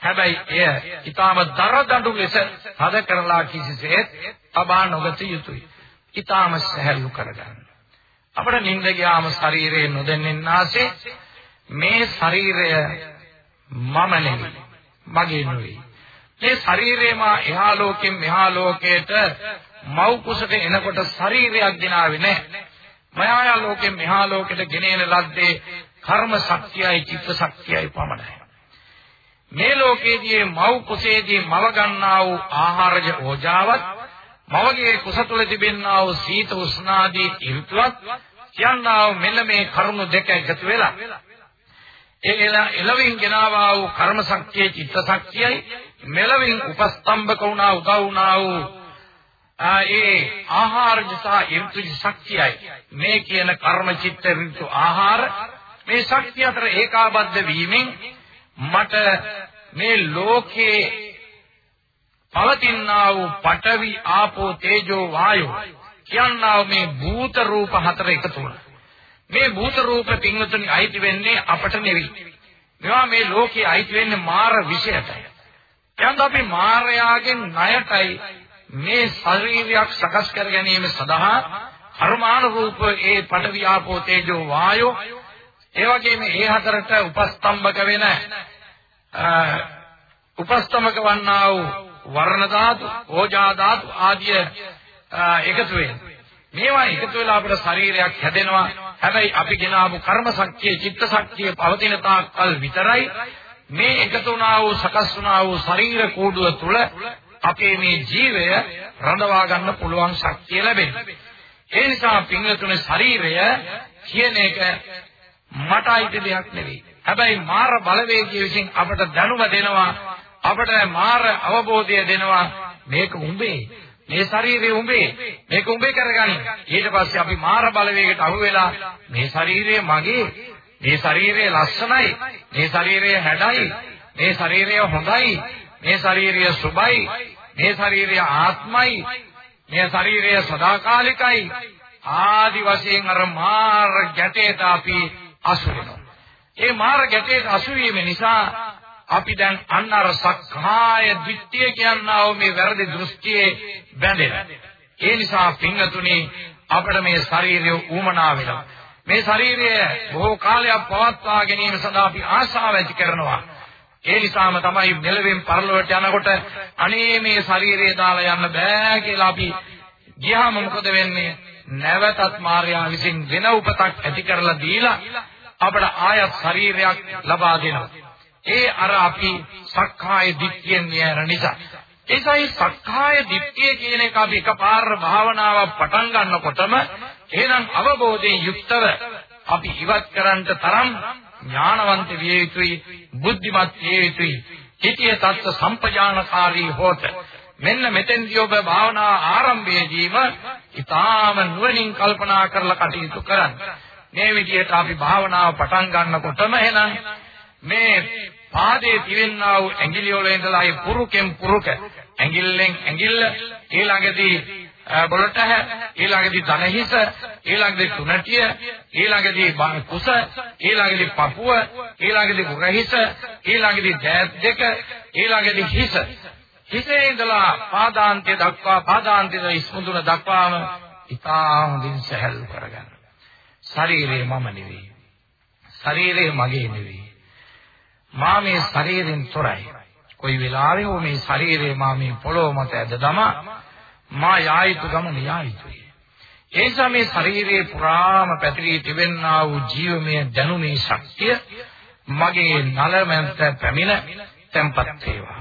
හැබැයි එය ඊටාම දරදඬු ලෙස හද කරලා කිසිසේත් තබා නොගත යුතුයි. ඊටාම සහැල්ලු කරගන්න. අපිට නිින්ද ගියාම ශරීරයේ නොදැන්නෙන්නාසේ මේ ශරීරය මම නෙවෙයි. මගේ නෙවෙයි. මේ ශරීරේ මා එහා ලෝකෙන් මෙහා ලෝකයට මව් කුසට එනකොට ශරීරයක් ගෙනාවේ නැහැ. මායා ලෝකෙන් මෙහා ලෝකෙට ගෙනෙන ලද්දේ කර්ම ශක්තියයි චිත්ත ශක්තියයි පමණයි. මේ ලෝකයේදී මව් කුසේදී මව ගන්නා වූ ආහාරජ ඕජාවත් මවගේ කුස තුළ තිබෙනා වූ සීත උෂ්ණාදී ඍතුවත් කියනවා මෙන්න මේ කරුණු දෙක එකතු වෙලා ඒ එළවින් ගෙනාවා වූ කර්ම ශක්තිය චිත්ත ශක්තියයි මෙලවින් උපස්තම්භක වුණා උදව් වුණා වූ ඒ ආහාර නිසා ඍතු ශක්තියයි. මේ කියන කර්ම චිත්ත ඍතු ආහාර මේ ශක්තිය අතර ඒකාබද්ධ වීමෙන් මට මේ ලෝකේ පවතිනා වූ පඨවි ආපෝ තේජෝ වායෝ කියනා මේ භූත රූප හතර එකතු වුණා. මේ භූත රූප පින්වතුනි අයිති වෙන්නේ අපට නෙවෙයි. මේවා මේ ලෝකේ අයිති වෙන්නේ මාර විශේෂයටයි. එහෙනම් අපි මාරයාගෙන් ණයටයි මේ ශරීරයක් සකස් කර ගැනීම සඳහා කර්මානුරූප ඒ පඨවි ආපෝ තේජෝ වායෝ ඒ වගේම ඒ හතරට උපස්තම්භක වෙන උපස්තමක වන්නා වූ වර්ණ ධාතු, ඕජා ධාතු ආදිය එකතු වෙනවා. මේවා එකතු වෙලා අපේ ශරීරයක් හැදෙනවා. හැබැයි අපි ගෙනාවු කර්ම ශක්තිය, චිත්ත ශක්තිය පවතින තාක්කල් විතරයි මේ එකතු වුණා වූ සකස් වුණා වූ ශරීර කෝඩුව තුළ අපේ මේ ජීවය රඳවා ගන්න පුළුවන් ශක්තිය ලැබෙනවා. ඒ නිසා පින්වතුනේ ශරීරය කියන එක මට අයිති දෙයක් නෙවෙයි. හැබැයි මාර බලවේගය විසින් අපට දැනුම දෙනවා අපට මාර අවබෝධය දෙනවා. මේක උඹේ. මේ ශරීරය උඹේ. මේක උඹේ කරගනි ඊට පස්සේ අපි මාර බලවේගයට අහු වෙලා මේ ශරීරය මගේ. මේ ශරීරය ලස්සනයි. මේ ශරීරය හැඩයි. මේ ශරීරය හොඳයි. මේ ශරීරය සුබයි. මේ ශරීරය ආත්මයි. මේ ශරීරය සදාකාලිකයි. ආදි වශයෙන් අර මාර ගැටේට අපි අසු වෙනවා. ඒ මාර ගැටේට අසු වීම නිසා අපි දැන් අන්න අර සක්කාය දිට්ඨිය කියනවා මේ වැරදි දෘෂ්ටියේ බැඳෙන. ඒ නිසා පින්තුණි අපිට මේ ශරීරය ඌමනා වෙනවා. මේ ශරීරය බොහෝ කාලයක් පවත්වා ගැනීම සඳහා අපි ආශාව ඇති කරනවා. ඒ නිසාම තමයි මෙලවෙන් පරලොවට යනකොට අනේ මේ ශරීරය දාලා යන්න බෑ කියලා අපි ගියාම මොකද වෙන්නේ? නැවතත් මාර්යා විසින් වෙන උපතක් ඇති කරලා දීලා අපට ආයත් ශරීරයක් ලබා දෙනවා. ඒ අර අපි සක්කාය දිට්ඨියෙන් යන නිසා. ඒසයි සක්කාය දිට්ඨිය කියන එක අපි එකපාර භාවනාවක් පටන් ගන්නකොටම එහෙනම් අවබෝධයෙන් යුක්තව අපි ඉවත් කරන්නට තරම් ඥානවන්ත විය යුතුයි බුද්ධිමත් විය යුතුයි. හිතිය තත්ත්ව සම්පජානකාරී හොත. මෙන්න මෙතෙන්දී ඔබ භාවනා ආරම්භයේදීම ඊටාම නුවණින් කල්පනා කරලා කටයුතු කරන්න. මේ විදිහට අපි භාවනාව පටන් ගන්නකොටම එහෙනම් මේ පාදයේ තිවෙනා වූ ඇඟිලි වල ඉඳලා ඒ පුරුකෙන් පුරුක ඇඟිල්ලෙන් ඇඟිල්ල ඊළඟදී බොළටහ ඊළඟදී දනහිස ඊළඟදී තුනටිය ඊළඟදී කුස ඊළඟදී පපුව ඊළඟදී උරහිස ඊළඟදී දෑත් දෙක ඊළඟදී හිස හිසේ ඉඳලා පාදාන්තය දක්වා පාදාන්තයේ ඉස්මුදුන දක්වාම ඉතා හොඳින් සැහැල්ලු කරගන්න. ශරීරය මම නෙවෙයි. ශරීරය මගේ නෙවෙයි. මා මේ ශරීරයෙන් තොරයි. කොයි වෙලාවෙ හෝ මේ ශරීරය මා මේ පොළොව මත ඇද දමා මා යායුතු ගමන යායුතුයි. ඒ නිසා මේ ශරීරයේ පුරාම පැතිරී තිබෙනා වූ ජීවමය දැනුමේ ශක්තිය මගේ නලමෙන්ත පැමිණ තැම්පත් වේවා.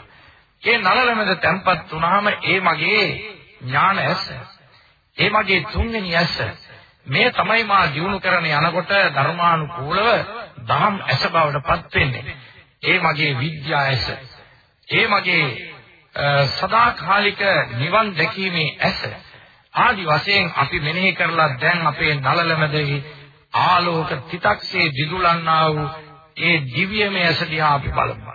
ඒ නලමෙන්ත තැම්පත් වුණාම ඒ මගේ ඥාන ඇස. ඒ මගේ තුන්වෙනි ඇස. මේ තමයි මා ජීවුන කරන යනකොට ධර්මානුකූලව දහම් ඇස බවට පත් වෙන්නේ. ඒ මගේ විද්‍යා ඇස. ඒ මගේ සදාකාලික නිවන් දැකීමේ ඇස. ආදි වශයෙන් අපි මෙනෙහි කරලා දැන් අපේ නලලමදෙහි ආලෝක තිතක්සේ දිදුලන්නා වූ ඒ දිව්‍යමය ඇස දිහා අපි බලමු.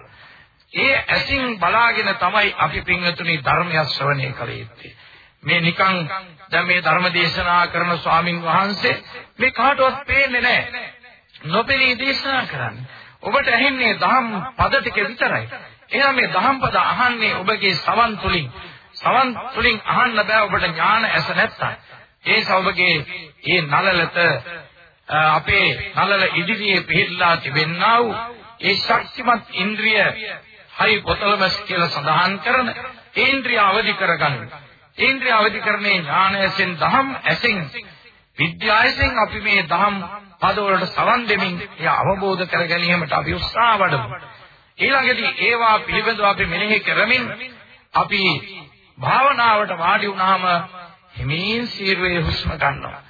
ඒ ඇසින් බලාගෙන තමයි අපි පින්වතුනි ධර්මය ශ්‍රවණය කළ යුත්තේ. මේ නිකන් දැන් මේ ධර්ම දේශනා කරන ස්වාමින් වහන්සේ මේ කාටවත් පේන්නේ නැහැ. නොපෙනී දේශනා කරන්නේ. ඔබට ඇහෙන්නේ දහම් පද ටික විතරයි. එහෙනම් මේ දහම් පද අහන්නේ ඔබගේ සවන් තුලින්. සවන් තුලින් අහන්න බෑ ඔබට ඥාන ඇස නැත්තම්. ඒ සවබගේ මේ නලලත අපේ නලල ඉදිරියේ පිහිටලා තිබෙන්නා වූ ඒ ශක්තිමත් ඉන්ද්‍රිය හයි පොතලමස් කියලා සඳහන් කරන ඉන්ද්‍රිය අවදි කරගන්න. ඉන්ද්‍රිය අවදි කරන්නේ ඥාන ඇසෙන් දහම් ඇසෙන් විද්‍යාවෙන් අපි මේ දහම් පදවලට සවන් දෙමින් ඒ අවබෝධ කර ගැනීමට අපි උත්සාහ වඩමු. ඊළඟදී ඒවා පිළිබඳව අපි මෙනෙහි කරමින් අපි භාවනාවට වාඩි වුණාම හිමින් සීරුවේ හුස්ම ගන්නවා.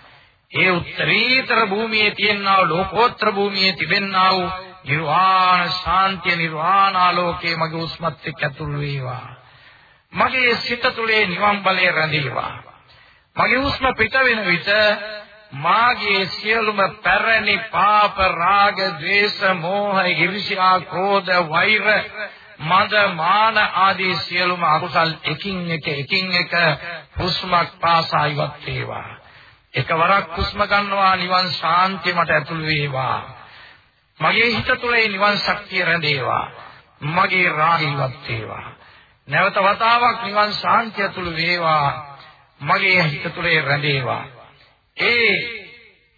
ඒ උත්තරීතර භූමියේ තියෙනා ලෝකෝත්තර භූමියේ තිබෙනා වූ නිර්වාණ ශාන්තිය නිර්වාණ ආලෝකයේ මගේ උස්මත් එක්ක ඇතුල් වේවා. මගේ සිත තුළේ නිවන් බලය රැඳේවා. මගේ හුස්ම පිට වෙන විට මාගේ සියලුම පැරණි පාප රාග ద్వේෂ මෝහ ඊර්ෂ්‍යා ක්‍රෝධ වෛර මද මාන ආදී සියලුම අකුසල් එකින් එක එකින් එක හුස්මක් පාසා ඉවත් වේවා. එකවරක් හුස්ම ගන්නවා නිවන් ශාන්තිය මට ඇතුල් වේවා. මගේ හිත තුළ නිවන් ශක්තිය රැඳේවා. මගේ රාග ඉවත් වේවා. නැවත වතාවක් නිවන් ශාන්තිය තුළ වේවා. මගේ හිත තුළ රැඳේවා. ඒ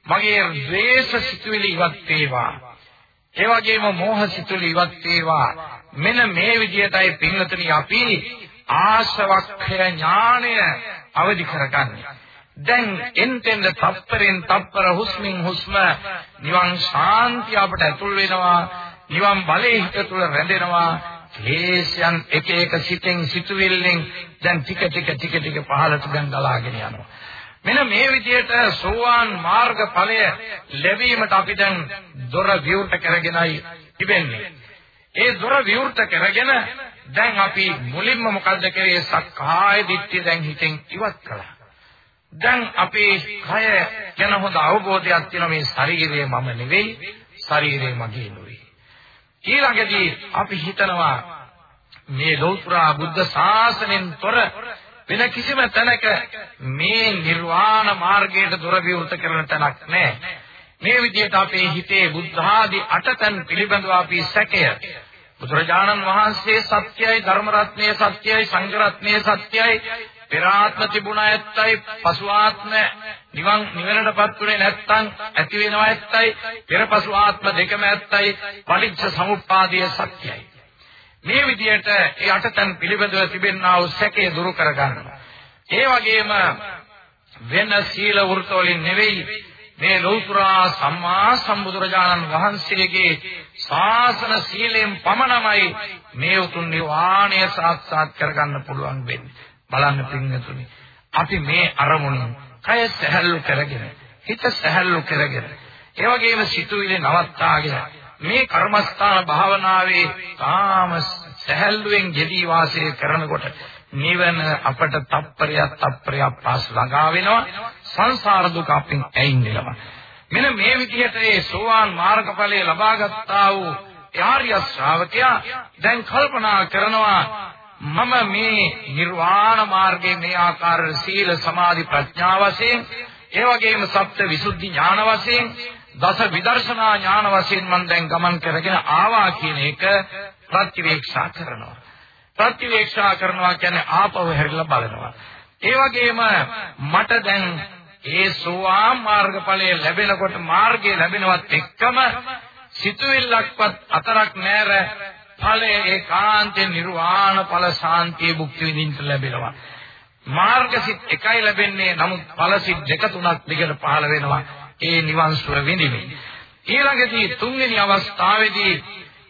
මගේ ද්වේෂ සිතුවිලි ඉවත් වේවා. ඒ වගේම මෝහ සිතුවිලි ඉවත් වේවා. මෙන්න මේ විදිහටයි පින්වතුනි අපි ආශවක්ඛය ඥාණය අවදි කරගන්නේ. දැන් එන්ටෙන්ද තප්පරෙන් තප්පර හුස්මින් හුස්ම නිවන් ශාන්තිය අපට ඇතුල් වෙනවා. නිවන් බලයේ හිත තුළ රැඳෙනවා. ක්ලේශයන් එක එක සිතෙන් සිතුවිල්ලෙන් දැන් ටික ටික ටික ටික පහළට දැන් ගලාගෙන යනවා. මෙන්න මේ විදිහට සෝවාන් මාර්ග ඵලය ලැබීමට අපි දැන් දොර විවෘත කරගෙනයි තිබෙන්නේ. ඒ දොර විවෘත කරගෙන දැන් අපි මුලින්ම මොකද්ද කරේ සක්කාය දිට්ඨිය දැන් හිතෙන් ඉවත් කළා. දැන් අපේ කය ගැන හොඳ අවබෝධයක් තියෙන මේ ශරීරය මම නෙවෙයි ශරීරය මගේ නෙවෙයි. ඊළඟදී අපි හිතනවා මේ ලෞතර බුද්ධ ශාසනයෙන් තොර වෙන කිසිම තැනක මේ නිර්වාණ මාර්ගයට දොර විවෘත කරන තැනක් නැහැ. මේ විදිහට අපේ හිතේ බුද්ධ ආදී අටතන් පිළිබඳව අපි සැකය බුදුරජාණන් වහන්සේ සත්‍යයි ධර්ම රත්නයේ සත්‍යයි සංඝ රත්නයේ සත්‍යයි පෙරාත්ම තිබුණ ඇත්තයි පසුආත්ම නිවන් නිවනටපත් උනේ නැත්තම් ඇති වෙනවා ඇත්තයි පෙර පසු ආත්ම දෙකම ඇත්තයි පටිච්ච සමුප්පාදයේ සත්‍යයි මේ විදිහට ඒ අටතන් පිළිබඳව තිබෙනා වූ සැකය දුරු කරගන්නවා. ඒ වගේම වෙන සීල වෘතවලින් නෙවෙයි මේ ලෞතර සම්මා සම්බුදුරජාණන් වහන්සේගේ ශාසන සීලයෙන් පමණමයි මේ උතුම් නිවාණය සාක්ෂාත් කරගන්න පුළුවන් වෙන්නේ. බලන්න පින්වතුනි. අපි මේ අරමුණු කය සැහැල්ලු කරගෙන, හිත සැහැල්ලු කරගෙන, ඒ වගේම සිතුවිලි නවත්තාගෙන මේ කර්මස්ථාන භාවනාවේ තාම සැහැල්ලුවෙන් යෙදී වාසය කරනකොට නිවන අපට තප්පරයක් තප්පරයක් පාස් ළඟා වෙනවා. සංසාර දුක අපින් ඇයින්නෙනවා මෙන්න මේ විදිහට ඒ සෝවාන් මාර්ගඵලයේ ලබා ගත්තා වූ ආර්ය ශ්‍රාවකයා දැන් කල්පනා කරනවා මම මේ නිර්වාණ මාර්ගයේ මේ ආකාර සීල සමාධි ප්‍රඥා වශයෙන් ඒ වගේම සත්‍ය විසුද්ධි ඥාන වශයෙන් දස විදර්ශනා ඥාන වශයෙන් මම දැන් ගමන් කරගෙන ආවා කියන එක ප්‍රතිවේක්ෂා කරනවා. ප්‍රතිවේක්ෂා කරනවා කියන්නේ ආපහු හැරිලා බලනවා. ඒ වගේම මට දැන් ඒ සෝවාන් මාර්ගඵලයේ ලැබෙනකොට මාර්ගය ලැබෙනවත් එක්කම සිතුවිල්ලක්වත් අතරක් නැර ඵලයේ ඒකාන්තේ නිර්වාණ ඵල සාන්තිය භුක්ති විඳින්න ලැබෙනවා. මාර්ගසිත එකයි ලැබෙන්නේ නමුත් ඵලසිත දෙක තුනක් දිගට පහළ වෙනවා. ඒ නිවන් සුව විඳින්නේ. ඊළඟදී තුන්වෙනි අවස්ථාවේදී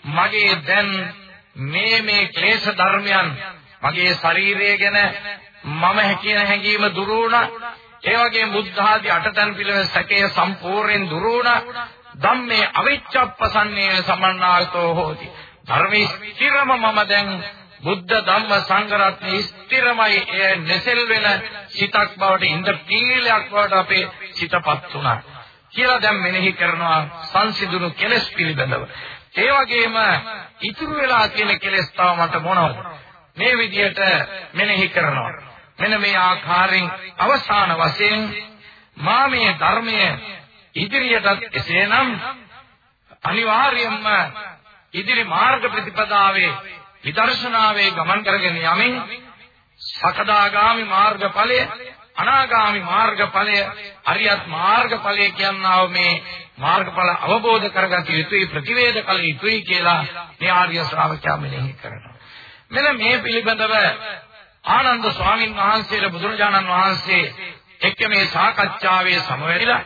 මගේ දැන් මේ මේ ක්ලේශ ධර්මයන් මගේ ශරීරය ගැන මම කියන හැඟීම දුරු වුණා. ඒ වගේම බුද්ධ ආදී අටතන් පිළිවෙල සැකය සම්පූර්ණයෙන් දුරු වුණා. ධම්මේ අවිච්ඡප්පසන්නේ සමන්නාගතෝ හෝති. ධර්මයේ ස්ථිරම මම දැන් බුද්ධ ධම්ම සංඝ රත්නේ ස්ථිරමයි එය නැසෙල් වෙන සිතක් බවට ඉන්ද්‍ර පීලයක් බවට අපේ සිතපත් වුණා. කියලා දැන් මෙනෙහි කරනවා සංසිඳුණු කෙලෙස් පිළිබඳව. ඒ වගේම ඉතුරු වෙලා තියෙන කෙලෙස් තව මට මොනවද? මේ විදිහට මෙනෙහි කරනවා. මෙන්න මේ ආකාරයෙන් අවසාන වශයෙන් මා මේ ධර්මයේ ඉදිරියටත් එසේනම් අනිවාර්යයෙන්ම ඉදිරි මාර්ග ප්‍රතිපදාවේ විදර්ශනාවේ ගමන් කරගෙන යමින් සකදාගාමි මාර්ගඵලය අනාගාමි මාර්ගඵලය අරියත් මාර්ගඵලය කියනවා මේ මාර්ගඵල අවබෝධ කරගත යුතුයි ප්‍රතිවේද කළ යුතුයි කියලා මේ ආර්ය ශ්‍රාවකයා මෙනෙහි කරනවා. මෙන්න මේ පිළිබඳව ආනන්ද ස්වාමීන් වහන්සේට බුදුරජාණන් වහන්සේ එක්ක මේ සාකච්ඡාවේ සමවැදිලා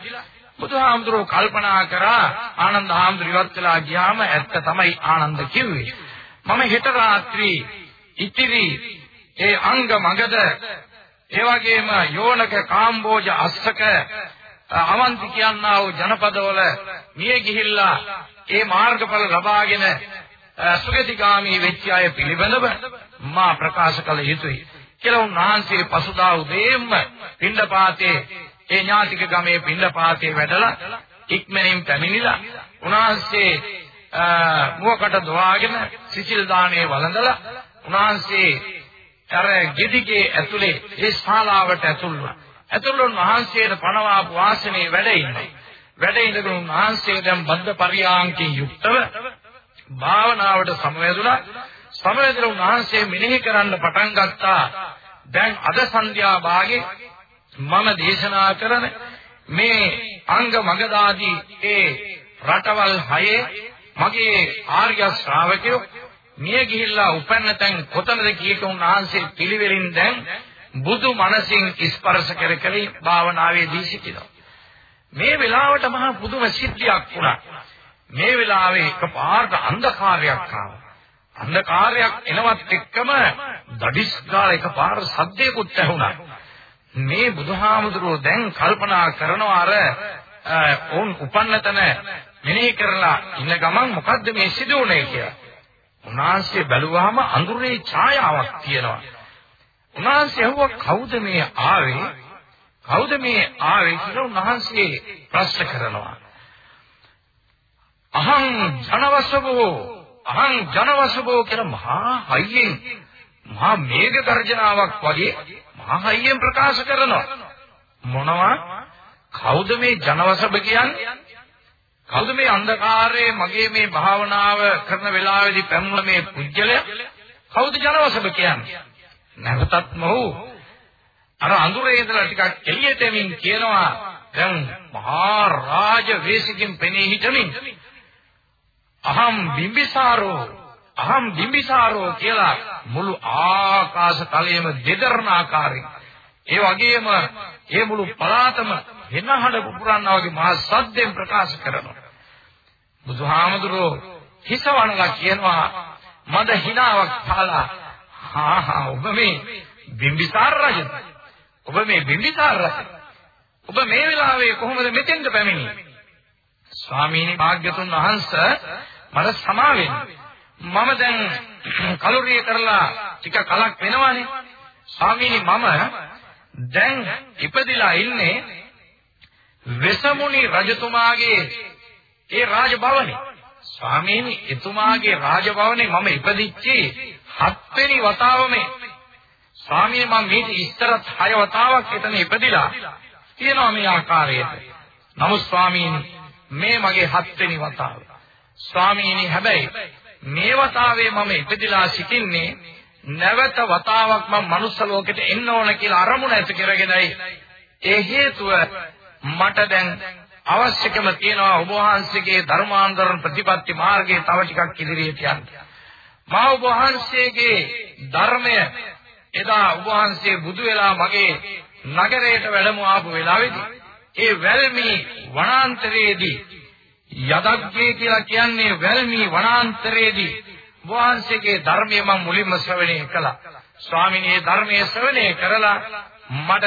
බුදුහාමුදුරුවෝ කල්පනා කරා ආනන්ද හාමුදුරුවෝ ඉවත් වෙලා ගියාම ඇත්ත තමයි ආනන්ද කිව්වේ. මම හෙට රාත්‍රී ඉතිරි ඒ අංග මගද ඒ වගේම යෝනක කාම්බෝජ අස්සක අවන්ති කියනා වූ ජනපදවල මිය ගිහිල්ලා ඒ මාර්ගඵල ලබාගෙන සුගතිගාමී වෙච්ච අය පිළිබඳව මා ප්‍රකාශ කළ යුතුයි. කියලා උන්වහන්සේ පසුදා උදේම පින්ඩපාතේ ඒ ඥාතික ගමේ පින්ඩපාතේ වැඩලා ඉක්මනින් පැමිණිලා උන්වහන්සේ මුවකට දොවාගෙන සිසිල් දාණය වළඳලා උන්වහන්සේ අර ගෙඩිගේ ඇතුලේ ඒ ශාලාවට ඇතුල් වුණා. ඇතුල් වුණ වහන්සේට පණවාපු වාසනේ වැඩ ඉන්නේ. වැඩ ඉඳගෙන උන්වහන්සේ දැන් බද්ධ පරියාංකේ යුක්තව භාවනාවට සමවැදුණා. සමවැදලා උන්වහන්සේ මෙනෙහි කරන්න පටන් ගත්තා. දැන් අද සන්ධ්‍යා භාගේ මම දේශනා කරන මේ අංග මගදාදී ඒ රටවල් හයේ මගේ ආර්ය ශ්‍රාවකයෝ මිය ගිහිල්ලා උපන්න තැන් කොතනද කීක උන්වහන්සේ පිළිවෙලින් දැන් බුදු මනසින් ස්පර්ශ කර කර භාවනාවේ දී සිටිනවා. මේ වෙලාවට මහා පුදුම සිද්ධියක් වුණා. මේ වෙලාවේ එකපාරට අන්ධකාරයක් ආවා. අන්ධකාරයක් එනවත් එක්කම දඩිස් ගාලා එකපාර සද්දයක්ත් ඇහුණා. මේ බුදුහාමුදුරුවෝ දැන් කල්පනා කරනවා අර ඔවුන් උපන්න තැන මෙනෙහි කරලා ඉන්න ගමන් මොකද්ද මේ සිදු වුනේ කියලා. උන්වහන්සේ බැලුවාම අඳුරේ ඡායාවක් තියෙනවා. උන්වහන්සේ අහුවා කවුද මේ ආවේ? කවුද මේ ආවේ කියලා උන්වහන්සේ ප්‍රශ්න කරනවා. අහං ජනවසබෝ අහං ජනවසබෝ කියලා මහා හයියෙන් මහා මේඝ ගර්ජනාවක් වගේ මහා හයියෙන් ප්‍රකාශ කරනවා. මොනවා? කවුද මේ ජනවසබ කියන්නේ? කවුද මේ අන්ධකාරයේ මගේ මේ භාවනාව කරන වෙලාවේදී පැමුණ මේ පුජ්‍යලය? කවුද ජනවසබ කියන්නේ? නැවතත් මොහු? අර අඳුරේ ඉඳලා ටිකක් එළියට එමින් කියනවා දැන් මහා රාජ වේශිකින් පෙනී හිටමින් අහම් බිම්බිසාරෝ අහම් බිම්බිසාරෝ කියලා මුළු ආකාශ තලයේම දෙදරන ආකාරයෙන්. ඒ වගේම ඒ මුළු පළාතම වෙනහඩ පුපුරන්නා වගේ මහා සද්දෙන් ප්‍රකාශ කරනවා. බුදුහාමුදුරෝ හිසවණලා කියනවා මද හිනාවක් පාලා හා හා ඔබ මේ බිම්බිසාර රජ ඔබ මේ බිම්බිසාර රජ? ඔබ මේ වෙලාවේ කොහොමද මෙතෙන්ද පැමිණි? ස්වාමීනි භාග්‍යතුන් වහන්සේ මට සමා වෙන්න. මම දැන් කලුරිය කරලා ටික කලක් වෙනවානේ. ස්වාමීනි මම දැන් ඉපදිලා ඉන්නේ වෙසමුණි රජතුමාගේ ඒ රාජභවනේ. ස්වාමීනි එතුමාගේ රාජභවනේ මම ඉපදිච්චි හත්වෙනි වතාවමේ. ස්වාමීනි මම මේක ඉස්තරත් හය වතාවක් එතන ඉපදිලා තියෙනවා මේ ආකාරයට. නමුත් ස්වාමීනි මේ මගේ හත්වෙනි වතාව. ස්වාමීනි හැබැයි මේ වතාවේ මම ඉපදිලා සිටින්නේ නැවත වතාවක් මම මනුස්ස ලෝකෙට එන්න ඕන කියලා අරමුණ ඇති කරගෙනයි. ඒ හේතුව මට දැන් අවශ්‍යකම තියෙනවා ඔබ වහන්සේගේ ධර්මාන්තරණ ප්‍රතිපත්ති මාර්ගයේ තව ටිකක් ඉදිරියට යන්න. මා ඔබ වහන්සේගේ ධර්මය එදා ඔබ වහන්සේ බුදු වෙලා මගේ නගරයට වැඩම ආපු වෙලාවේදී ඒ වැල්මි වනාන්තරයේදී යදග්ගේ කියලා කියන්නේ වැල්මි වනාන්තරයේදී වහන්සේගේ ධර්මය මම මුලින්ම ශ්‍රවණය කළා. ස්වාමිනේ ධර්මයේ ශ්‍රවණය කරලා මට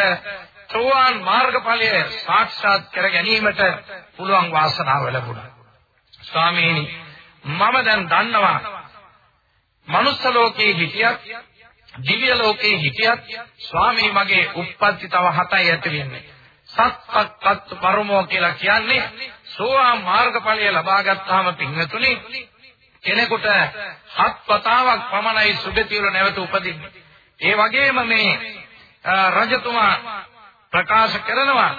සෝවාන් මාර්ගඵලය සාක්ෂාත් කර ගැනීමට පුළුවන් වාසනාව ලැබුණා. ස්වාමීනි මම දැන් දන්නවා මනුස්ස ලෝකේ හිටියත් දිව්‍ය ලෝකේ හිටියත් ස්වාමී මගේ උප්පත්ති තව හතයි ඇති වෙන්නේ. සත්පත්පත් පරමෝ කියලා කියන්නේ සෝවාන් මාර්ගඵලය ලබා ගත්තාම පින්වතුනි කෙනෙකුට හත් වතාවක් පමණයි සුගතිය වල නැවත උපදින්නේ. ඒ වගේම මේ රජතුමා ප්‍රකාශ කරනවා.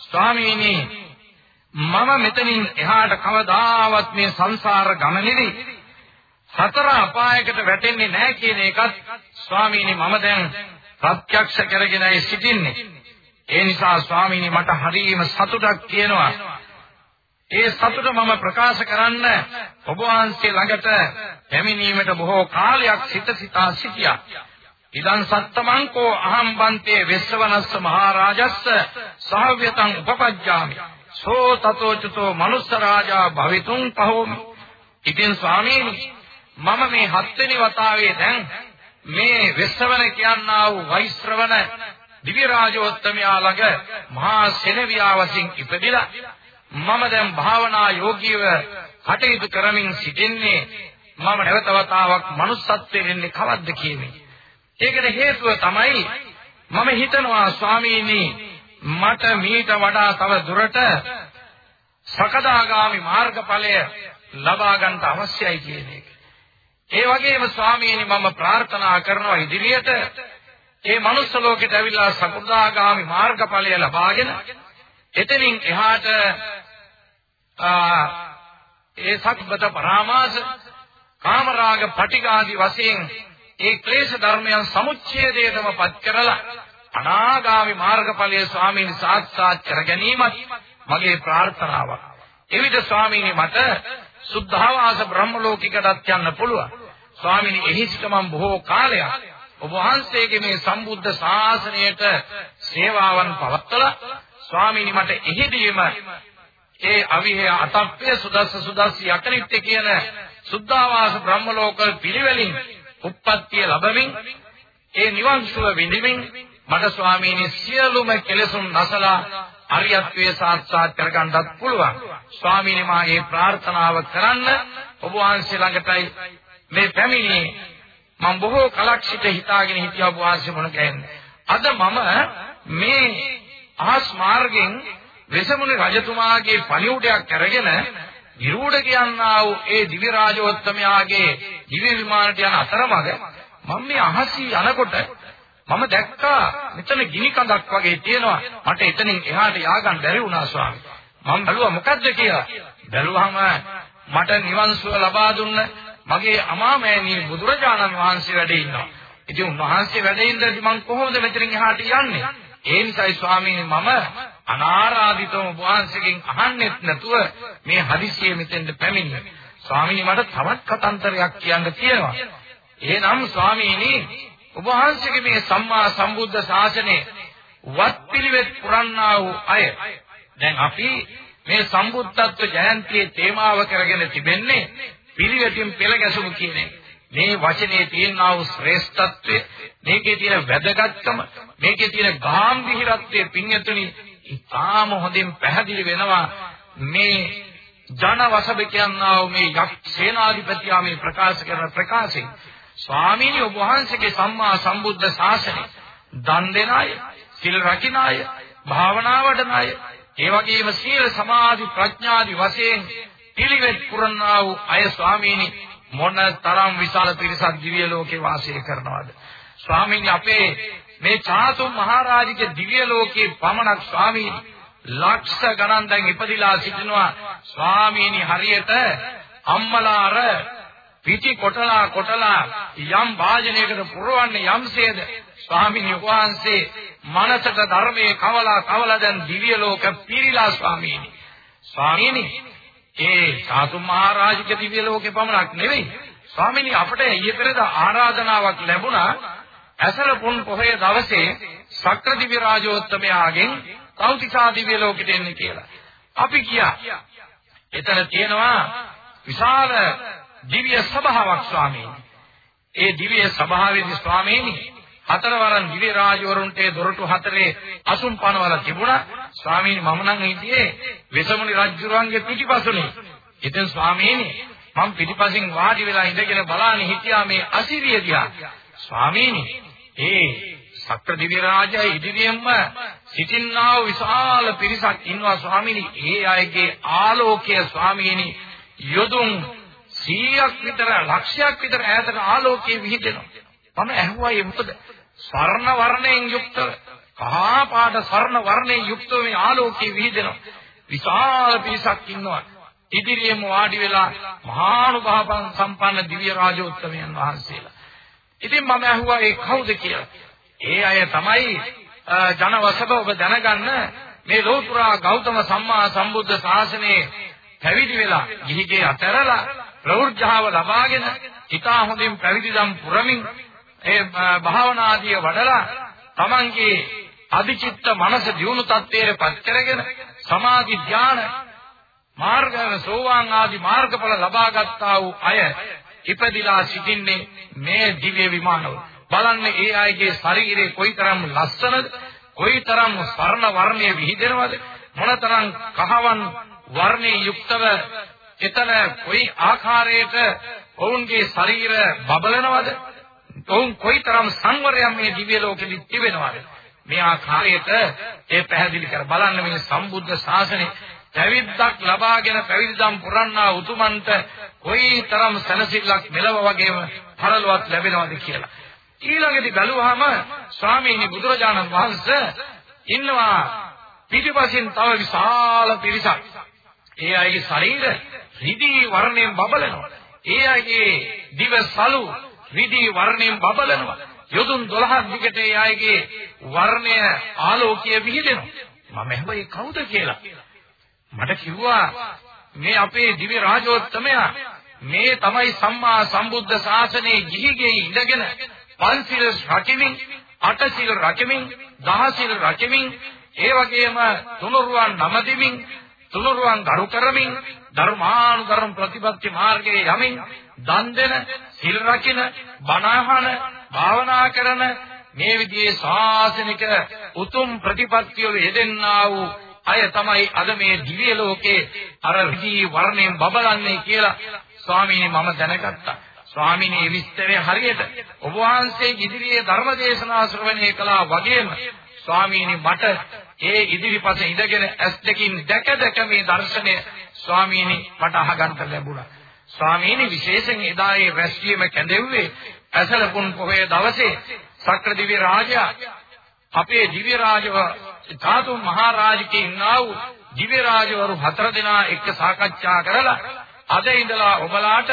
ස්වාමීනි මම මෙතනින් එහාට කවදාවත් මේ සංසාර ගමනේදී සතර අපායකට වැටෙන්නේ නැහැ කියන එකත් ස්වාමීනි මම දැන් ප්‍රත්‍යක්ෂ කරගෙනයි සිටින්නේ. ඒ නිසා ස්වාමීනි මට හරියම සතුටක් තියෙනවා. ඒ සතුට මම ප්‍රකාශ කරන්න ඔබ වහන්සේ ළඟට පැමිණීමට බොහෝ කාලයක් සිත සිතා සිටියා. ඉදං සත්තමංකෝ අහම් බන්තේ වෙස්සවනස්ස මහරජස්ස සහව්‍යතං උපපජ්ජාමි සෝ තතෝ චතෝ මනුස්ස රාජා භවිතුං පහෝමි ඉතින් ස්වාමීනි මම මේ හත්වෙනි වතාවේ දැන් මේ වෙස්සවන කියනා වූ වෛශ්‍රවණ දිව්‍ය රාජෝත්තමයා ළඟ මහා සෙනවියා වශයෙන් ඉපදිලා මම දැන් භාවනා යෝගීව කටයුතු කරමින් සිටින්නේ මම නැවත වතාවක් manussත්වෙ වෙන්නේ කවද්ද කියන්නේ. ඒකට හේතුව තමයි මම හිතනවා ස්වාමීනි මට මීට වඩා තව දුරට සකදාගාමි මාර්ගඵලය ලබා ගන්න අවශ්‍යයි කියන එක. ඒ වගේම ස්වාමීනි මම ප්‍රාර්ථනා කරනවා ඉදිරියට ඒ මනුස්ස ලෝකෙට ඇවිල්ලා සකදාගාමි මාර්ගඵලය ලබාගෙන එතනින් එහාට ඒ සත්බත පරාමාස කාමරාග පටිඝාදි වශයෙන් ඒ ක්ලේශ ධර්මයන් සමුච්ඡේදයටම පත් කරලා අනාගාමි මාර්ගඵලයේ ස්වාමීන් සාක්ෂාත් කර ගැනීමත් මගේ ප්‍රාර්ථනාවක්. එවිට ස්වාමීනි මට සුද්ධාවාස බ්‍රහ්ම ලෝකිකටත් යන්න පුළුවන්. ස්වාමීනි එහි සිට මම බොහෝ කාලයක් ඔබ වහන්සේගේ මේ සම්බුද්ධ ශාසනයට සේවාවන් පවත්වලා ස්වාමීනි මට එහිදීම ඒ අවිහය අතප්පේ සුදස්ස සුදස්ස යකනිත්‍ය කියන සුද්ධාවාස බ්‍රහ්ම ලෝක පිළිවෙලින් උප්පත්තිය ලැබමින් ඒ නිවන් සුව විඳිමින් මට ස්වාමීනි සියලුම කෙලෙසුන් නැසලා අරියත්වයේ සාක්ෂාත් කරගන්නත් පුළුවන්. ස්වාමීනි මා මේ ප්‍රාර්ථනාව කරන්න ඔබ වහන්සේ ළඟටයි මේ පැමිණියේ මම බොහෝ කලක් සිට හිතාගෙන හිටියා ඔබ වහන්සේ මොන කියන්නේ. අද මම මේ අහස් මාර්ගෙන් වෙසමුණි රජතුමාගේ පණිවුඩයක් අරගෙන විරූඪ කියනා වූ ඒ දිව්‍ය රාජෝත්තමයාගේ දිව්‍ය විමානට යන අතරමඟ මම මේ අහසී යනකොට මම දැක්කා මෙතන ගිනි කඳක් වගේ තියෙනවා. මට එතනින් එහාට ය아가න්න බැරි වුණා ස්වාමී. මම බැලුවා මොකද්ද කියලා. බැලුවහම මට නිවන් සුව ලබා දුන්න මගේ අමාමෑණී බුදුරජාණන් වහන්සේ වැඩ ඉන්නවා. ඉතින් උන්වහන්සේ වැඩ ඉඳලා මම කොහොමද මෙතනින් එහාට යන්නේ? ඒ නිසායි ස්වාමීනි මම අනාරාධිතව වහන්සේගෙන් අහන්නෙත් නැතුව මේ හදිසියෙ මෙතෙන්ට පැමිණෙන්නේ. ස්වාමීනි මට තවත් කතන්දරයක් කියන්න තියෙනවා. එහෙනම් ස්වාමීනි ඔබ වහන්සේගේ මේ සම්මා සම්බුද්ධ ශාසනයේ වත් පිළිවෙත් පුරන්නා වූ අය දැන් අපි මේ සම්බුද්ධත්ව ජයන්තියේ තේමාව කරගෙන තිබෙන්නේ පිළිවෙතින් පෙළ ගැසුණු කියන එක. මේ වචනේ තියෙනා වූ ශ්‍රේෂ්ඨත්වය මේකේ තියෙන වැදගත්කම මේකේ තියෙන ගාම්භීරත්වය පින්යතුනි ඉතාම හොඳින් පැහැදිලි වෙනවා මේ ජන වසබ කියනවා මේ යක් සේනාධිපතියා මේ ප්‍රකාශ කරන ප්‍රකාශයෙන්. ස්වාමීනි ඔබ වහන්සේගේ සම්මා සම්බුද්ධ ශාසනය දන් දෙන අය සිල් රකින්න අය භාවනා වඩන අය ඒ වගේම සීල සමාධි ප්‍රඥාදි වශයෙන් පිළිවෙත් පුරන්නා වූ අය ස්වාමීනි මොන තරම් විශාල පිරිසක් දිව්‍ය ලෝකේ වාසය කරනවද? ස්වාමීනි අපේ මේ චාතුම් මහරජගේ දිව්‍ය ලෝකයේ පමණක් ස්වාමීනි ලක්ෂ ගණන් දැන් ඉපදිලා සිටිනවා. ස්වාමීනි හරියට අම්මලා අර පිටි කොටලා කොටලා යම් වාජනයකට පුරවන්නේ යම්සේද? ස්වාමීනි වහන්සේ මනසට ධර්මයේ කවලා කවලා දැන් දිව්‍ය ලෝක පිරීලා ස්වාමීනි. ස්වාමීනි ඒ චාතුම් මහරජගේ දිව්‍ය ලෝකේ පමණක් නෙවෙයි. ස්වාමීනි අපිට ඊයේ පෙරේද ආරාධනාවක් ලැබුණා. ඇසල පුන් පොහේ දවසේ සක්‍ර දිව්‍ය රාජෝත්තමයාගෙන් තෞතිසා දිව්‍ය ලෝකෙට එන්න කියලා. අපි කියා. එතන තියෙනවා විශාල දිව්‍ය සභාවක් ස්වාමීනි. ඒ දිව්‍ය සභාවේදී ස්වාමීනි හතරවරන් දිව්‍ය රාජවරුන්ට දොරටු හතරේ අසුම් පනවල තිබුණා. ස්වාමීනි මම නම් හිටියේ වෙසමුණි රජුරන්ගේ පිටිපසුනේ. ඉතින් ස්වාමීනි මම පිටිපසින් වාඩි වෙලා ඉඳගෙන බලාගෙන හිටියා මේ අසිරිය දිහා. ස්වාමීනි ඒ සක්‍ර දිව්‍ය රාජයා ඉදිරියෙන්ම සිටින්නා වූ විශාල පිරිසක් ඉන්නවා ස්වාමීනි. ඒ අයගේ ආලෝකය ස්වාමීනි යොදුන් 100ක් විතර ලක්ෂයක් විතර ඈතට ආලෝකයේ විහිදෙනවා. මම ඇහුවා ඒ මොකද? ස්වර්ණ වර්ණයෙන් යුක්තව කහා පාට ස්වර්ණ වර්ණයෙන් යුක්තව මේ ආලෝකයේ විහිදෙනවා. විශාල පිරිසක් ඉන්නවා. ඉදිරියෙම වාඩි වෙලා මහානුභාව සම්පන්න දිව්‍ය රාජෝත්තමයන් වහන්සේලා. ඉතින් මම අහුවා ඒ කවුද කියලා. ඒ අය තමයි ජනවසබ ඔබ දැනගන්න මේ ලෝතුරා ගෞතම සම්මා සම්බුද්ධ ශාසනයේ පැවිදි වෙලා ගිහිගේ අතරලා ප්‍රවෘජ්ජාව ලබාගෙන ඊටා හොඳින් පැවිදිදම් පුරමින් ඒ භාවනාදී වඩලා තමන්ගේ අධිචිත්ත මනස දියුණු තත්ත්වයට පත් කරගෙන සමාධි ධාන මාර්ගය සෝවාන් ආදී මාර්ගඵල ලබා ගත්තා වූ අය ඉපදිලා සිටින්නේ මේ දිව්‍ය විමානවල බලන්න ඒ අයගේ ශරීරේ කොයිතරම් ලස්සනද කොයිතරම් ස්වර්ණ වර්ණයේ විහිදෙනවද මොනතරම් කහවන් වර්ණයේ යුක්තව එතන කොයි ආකාරයකට ඔවුන්ගේ ශරීර බබලනවද ඔවුන් කොයිතරම් සංවරයක් මේ දිව්‍ය ලෝකෙදි තිබෙනවද? මේ ආකාරයට ඒ පැහැදිලි කර බලන්න මේ සම්බුද්ධ ශාසනය පැවිද්දක් ලබාගෙන පැවිද්දම් පුරන්නා උතුමන්ට කොයිතරම් සැනසෙල්ලක් මෙලව වගේම පරලොවත් ලැබෙනවද කියලා. ඊළඟට බැලුවාම ස්වාමීනි බුදුරජාණන් වහන්සේ ඉන්නවා පිටිපසින් තව විශාල පිරිසක්. ඒ අයගේ ශරීර රිදී වර්ණයෙන් බබලනවා. ඒ අයගේ දිව සලු රිදී වර්ණයෙන් බබලනවා. යොදුන් 12ක් දිගට ඒ අයගේ වර්ණය ආලෝකය විහිදෙනවා. මම හැබැයි කවුද කියලා. මට කිව්වා මේ අපේ දිව්‍ය රාජෝත්තමයා මේ තමයි සම්මා සම්බුද්ධ ශාසනයේ ගිහිගේ ඉඳගෙන පන්සිල් රකිමින් අටසිල් රකිමින් දහසිල් රකිමින් ඒ වගේම තුනුරුවන් නමදිමින් තුනුරුවන් ගරු කරමින් ධර්මානුධර්ම ප්‍රතිපත්ති මාර්ගයේ යමින් දන් දෙන සිල් රකින බණ අහන භාවනා කරන මේ විදිහේ ශාසනික උතුම් ප්‍රතිපත්තිය වල යෙදෙන්නා වූ අය තමයි අද මේ දිව්‍ය ලෝකේ අර රිදී වර්ණයෙන් බබලන්නේ කියලා ස්වාමීනි මම දැනගත්තා. ස්වාමීනි මේ විස්තරය හරියට ඔබ වහන්සේ ඉදිරියේ ධර්ම දේශනා ශ්‍රවණය කළා වගේම ස්වාමීනි මට ඒ ඉදිරිපස ඉඳගෙන ඇස් දෙකින් දැක දැක මේ දර්ශනය ස්වාමීනි මට අහගන්න ලැබුණා. ස්වාමීනි විශේෂයෙන් එදා ඒ රැස්වීම කැඳෙව්වේ ඇසලපුන් පොහේ දවසේ සක්‍ර දිව්‍ය රාජයා අපේ දිව්‍ය රාජව ධාතුන් මහරජකේ ඉන්නා වූ දිව්‍ය රාජවරු හතර දෙනා එක්ක සාකච්ඡා කරලා අද ඉඳලා ඔබලාට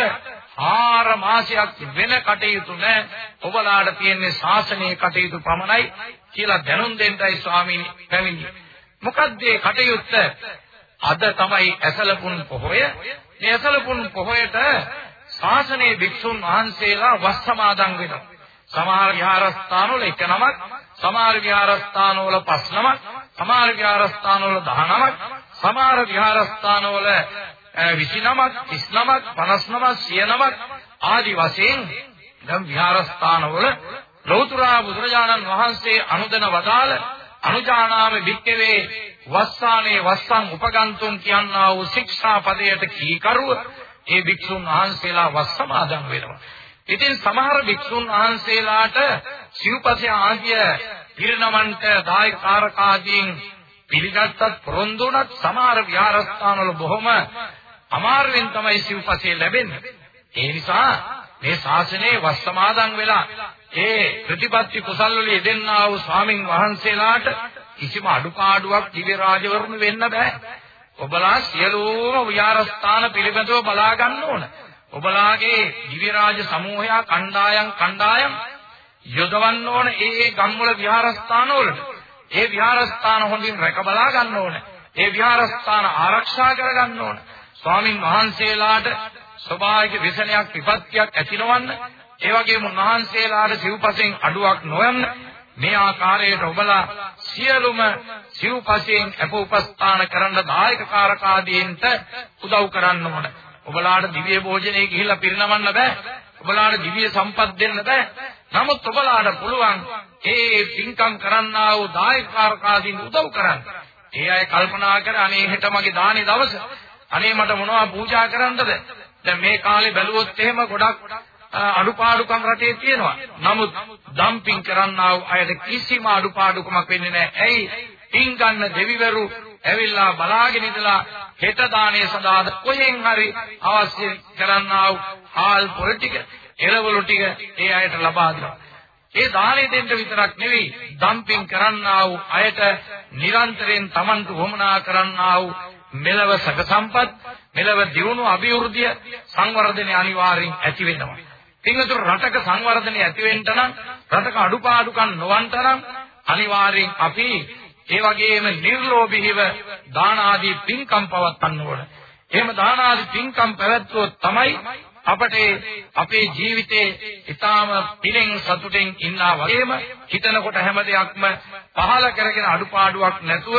ආර මාසයක් වෙන කටයුතු නැහැ ඔබලාට තියෙන්නේ ශාසනීය කටයුතු පමණයි කියලා දැනුම් දෙන්නයි ස්වාමීනි පැමිණි. මොකද්ද මේ කටයුත්ත? අද තමයි ඇසලපුන් පොහොය. මේ ඇසලපුන් පොහොයට ශාසනීය භික්ෂුන් වහන්සේලා වස් සමාදන් වෙනවා. සමහර විහාරස්ථානවල එක නමක්, සමහර විහාරස්ථානවල පස් නමක්, සමහර විහාරස්ථානවල 10 නමක්, සමහර විහාරස්ථානවල 29ක් 39ක් 59ක් 100ක් ආදි වශයෙන් නම් විහාරස්ථානවල ලෞතුරා බුදුරජාණන් වහන්සේ අනුදන වදාළ අනුජානාම වික්කවේ වස්සානේ වස්සං උපගන්තුන් කියනා වූ ශික්ෂා පදයට කීකරුව ඒ භික්ෂුන් වහන්සේලා වස් සමාදන් වෙනවා. ඉතින් සමහර භික්ෂුන් වහන්සේලාට සිව්පසය ආදිය පිරිනමන්ට දායකාරකාදීන් පිළිගත්තත් පොරොන්දුණත් සමහර විහාරස්ථානවල බොහොම අමාරුවෙන් තමයි සිව්පසේ ලැබෙන්නේ. ඒ නිසා මේ ශාසනයේ වස් සමාදන් වෙලා ඒ ප්‍රතිපත්ති කුසල් වල යෙදෙන්නා වූ ස්වාමින් වහන්සේලාට කිසිම අඩුපාඩුවක් දිව්‍ය රාජවරුන් වෙන්න බෑ. ඔබලා සියලුම විහාරස්ථාන පිළිබඳව බලා ගන්න ඕන. ඔබලාගේ දිව්‍ය රාජ සමූහයා කණ්ඩායම් කණ්ඩායම් යොදවන්න ඕන ඒ ඒ ගම්වල විහාරස්ථාන වලට. ඒ විහාරස්ථාන හොඳින් රැක බලා ගන්න ඕන. ඒ විහාරස්ථාන ආරක්ෂා කර ගන්න ඕන. ස්වාමින් වහන්සේලාට ස්වභාවික විසනයක් විපත්තියක් ඇතිනවන්න ඒ වගේම උන්වහන්සේලාට සිව්පසෙන් අඩුවක් නොවන්න මේ ආකාරයට ඔබලා සියලුම සිව්පසෙන් අප උපස්ථාන කරන්න දායක කාරකාදීන්ට උදව් කරන්න ඕන. ඔබලාට දිව්‍ය භෝජනේ ගිහිල්ලා පිරිනමන්න බෑ. ඔබලාට දිව්‍ය සම්පත් දෙන්න බෑ. නමුත් ඔබලාට පුළුවන් ඒ පින්කම් කරන්නා වූ දායක කාරකාදීන් උදව් කරන්න. ඒ අය කල්පනා කර අනේ හෙට මගේ දානේ දවස අනේ මට මොනවා පූජා කරන්නද? දැන් මේ කාලේ බැලුවොත් එහෙම ගොඩක් අඩුපාඩුකම් රටේ තියෙනවා. නමුත් ඩම්පින් කරන්නා වූ අයට කිසිම අඩුපාඩුකමක් වෙන්නේ නැහැ. ඇයි? පින් ගන්න දෙවිවරු ඇවිල්ලා බලාගෙන ඉඳලා හෙට දාණය සඳහා කොහෙන් හරි අවශ්‍ය කරන්නා වූ හාල් පොල් ටික, එළවලු ටික ඒ අයට ලබා දෙනවා. ඒ දාණය දෙන්න විතරක් නෙවෙයි, ඩම්පින් කරන්නා වූ අයට නිරන්තරයෙන් Tamanට වමනා කරන්නා වූ මෙලව සක සම්පත් මෙලව දියුණු අභිවෘද්ධිය සංවර්ධනය අනිවාර්යෙන් ඇති වෙනවා. පින්වතුන් රටක සංවර්ධනය ඇති වෙන්න නම් රටක අඩුපාඩුකම් නොවන්ට නම් අනිවාර්යෙන් අපි ඒ වගේම නිර්ලෝභීව දාන ආදී පින්කම් පවත්වන්න ඕන. එහෙම දාන ආදී පින්කම් පැවැත්වුවොත් තමයි අපට අපේ ජීවිතේ ඊටාම පිළෙන් සතුටෙන් ඉන්නා වගේම හිතනකොට හැම දෙයක්ම පහල කරගෙන අඩුපාඩුවක් නැතුව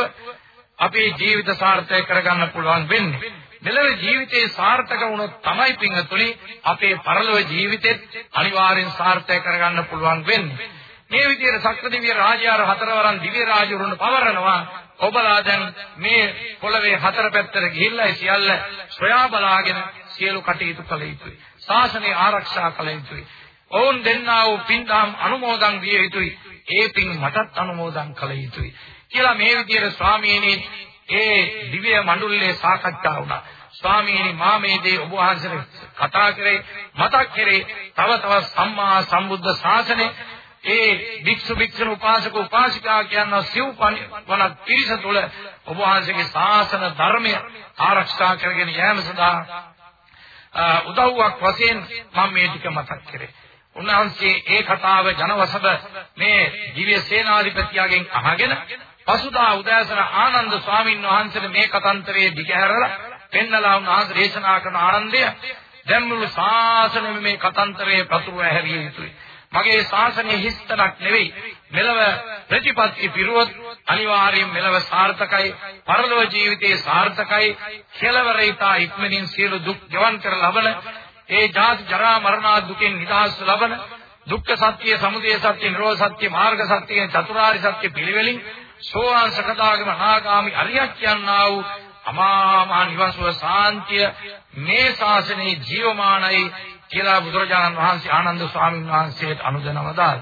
අපේ ජීවිත සාර්ථක කරගන්න පුළුවන් වෙන්නේ. මෙලොව ජීවිතේ සාර්ථක වුණොත් තමයි පින්තුනි අපේ පරලොව ජීවිතෙත් අනිවාර්යෙන් සාර්ථක කරගන්න පුළුවන් වෙන්නේ. මේ විදිහට සක්‍රදිව්‍ය රාජ්‍යාර හතරවරන් දිව්‍ය රාජුරුන් පවරනවා ඔබලා දැන් මේ පොළවේ හතර පැත්තට ගිහිල්ලා සියල්ල සොයා බලාගෙන සියලු කටයුතු කළ යුතුයි. ශාසනය ආරක්ෂා කළ යුතුයි. ඔවුන් දෙන්නා වූ පින්දාම් අනුමෝදන් විය යුතුයි. ඒ පින් මටත් අනුමෝදන් කළ යුතුයි. කියලා මේ විදිහට ස්වාමීනි ඒ දිව්‍ය මණ්ඩලයේ සාකච්ඡා වුණා. ස්වාමීනි මා මේ දේ ඔබ වහන්සේට කතා කරේ මතක් කරේ තව තවත් සම්මා සම්බුද්ධ ශාසනය ඒ භික්ෂු භික්ෂුණී උපාසක උපාසිකා කියන සිව්පණ පිරිස තුළ ඔබ වහන්සේගේ ශාසන ධර්මය ආරක්ෂා කරගෙන යාම සඳහා උදව්වක් වශයෙන් මම මේ ටික මතක් කරේ. උන්වහන්සේ ඒ කතාව ජනවසබ මේ දිව්‍ය සේනාධිපතියාගෙන් අහගෙන පසුදා උදෑසන ආනන්ද ස්වාමීන් වහන්සේට මේ කතන්තරයේ දිගහැරලා පෙන්නලා උන්වහන්සේ දේශනා කරන ආනන්දය දැන් මුළු ශාසනයම මේ කතන්තරයේ පතුරව හැරිය යුතුයි. මගේ ශාසනය හිස්තනක් නෙවෙයි. මෙලව ප්‍රතිපත්ති පිරුවොත් අනිවාර්යයෙන් මෙලව සාර්ථකයි. පරලොව ජීවිතයේ සාර්ථකයි. කෙලවරිතා ඉක්මනින් සියලු දුක් ගෙවන් කර ලබන ඒ ජාති ජරා මරණ දුකෙන් නිදහස් ලබන දුක්ඛ සත්‍ය, සමුදය සත්‍ය, නිරෝධ සත්‍ය, මාර්ග සත්‍ය, චතුරාර්ය සත්‍ය පිළිවෙලින් සෝවාන් සකදාගම අනාගාමි අරියත් කියනා වූ අමා මහ නිවන් සුව සාන්තිය මේ ශාසනයේ ජීවමානයි කියලා බුදුරජාණන් වහන්සේ ආනන්ද ස්වාමීන් වහන්සේට අනුදැනව දාල්.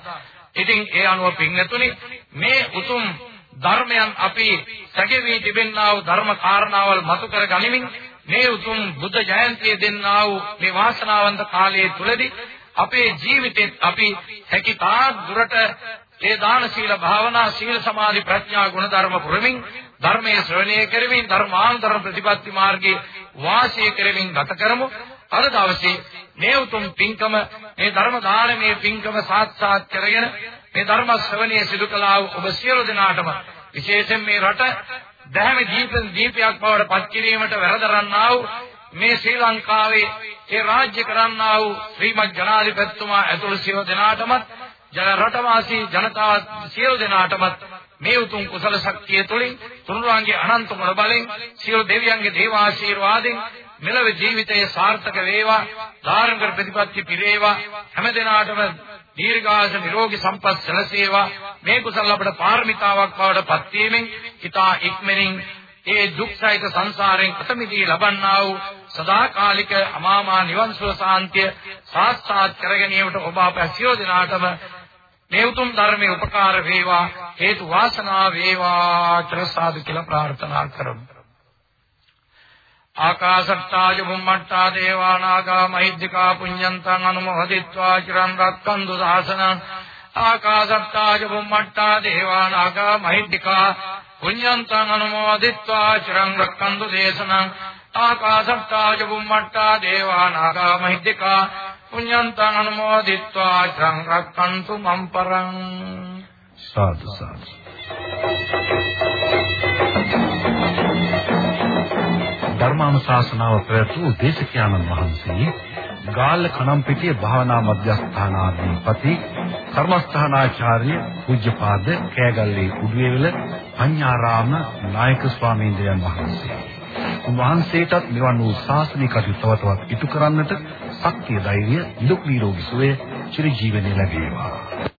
ඉතින් ඒ අනුව පින්නතුනි මේ උතුම් ධර්මයන් අපි සැකවී තිබෙන්නා වූ ධර්ම කාරණාවල් මතු කර ගනිමින් මේ උතුම් බුද්ධ ජයන්තිය දෙන්නා වූ මේ වාසනාවන්ත කාලයේ තුලදී අපේ ජීවිතෙත් අපි හැකි තාක් දුරට ඒ දාන සීල භාවනා සීල සමාධි ප්‍රඥා ගුණ ධර්ම පුරමින් ධර්මයේ ශ්‍රවණය කරමින් ධර්මාන්තර ප්‍රතිපත්ති මාර්ගයේ වාසය කරමින් ගත කරමු අද දවසේ මේ උතුම් පින්කම මේ ධර්ම දානමේ පින්කම සාත්සාත් කරගෙන මේ ධර්ම ශ්‍රවණයේ සිදු කළා වූ ඔබ සියලු දෙනාටම විශේෂයෙන් මේ රට දැහැමි දීප දීපයක් බවට පත් කිරීමට වැරදරන්නා වූ මේ ශ්‍රී ලංකාවේ ඒ රාජ්‍ය කරන්නා වූ ශ්‍රීමත් ජනාධිපතිතුමා ඇතුළු සියලු දෙනාටමත් ජන රටවාසී ජනතාව සියලු දෙනාටමත් මේ උතුම් කුසල ශක්තිය තුළින් තුනුරුවන්ගේ අනන්ත මොළ බලෙන් සියලු දෙවියන්ගේ දේව ආශිර්වාදෙන් මෙලව ජීවිතයේ සාර්ථක වේවා ධාර්මික ප්‍රතිපත්ති පිරේවා හැම දිනාටම දීර්ඝාස නිරෝගී සම්පත් සැලසේවා. මේ කුසල අපට පාරමිතාවක් බවට පත්වීමෙන් ඊතා ඉක්මනින් ඒ දුක්සහිත සංසාරයෙන් අතමිදී ලබන්නා වූ සදාකාලික අමාමා නිවන් සුව සාන්තිය සාක්ෂාත් කර ගැනීමට ඔබ අප සියලු දෙනාටම මේ උතුම් ධර්මයේ උපකාර වේවා හේතු වාසනා වේවා කියලා සාදු කියලා ප්‍රාර්ථනා කරමු. आकाशट्टायुम्मट्टा देवानागा मैद्रिका पुञ्जन्तम् अनुमोदित्वा चिरम् रक्कन्तु दासन आकाशट्टायुम्मट्टा देवानागा मैद्रिका पुञ्जन्तम् अनुमोदित्वा चिरम् रक्कन्तु देशन आकाशट्टायुम्मट्टा देवानागा मैद्रिका पुञ्जन्तम् अनुमोदित्वा चिरम् रक्कन्तु मम परम् साधु साधु। ධර්මානුශාසනාව පැවැත්වූ දේශකයන්න් වහන්සේ ගාල්ල කනම්පිටිය භාවනා මධ්‍යස්ථානාධිපති කර්මස්ථානාචාර්ය පූජ්‍යපාද කෑගල්ලේ උඩුවේවල පඤ්ඤාරාම නායක ස්වාමීන් වහන්සේ. උන්වහන්සේටත් නිවන් වූ ශාසනික කටයුතු තව තවත් ඉටු කරන්නට ශක්තිය ධෛර්ය නිරුක් නිරෝගී සුවය චිර ජීවනයේ ලැබේවා.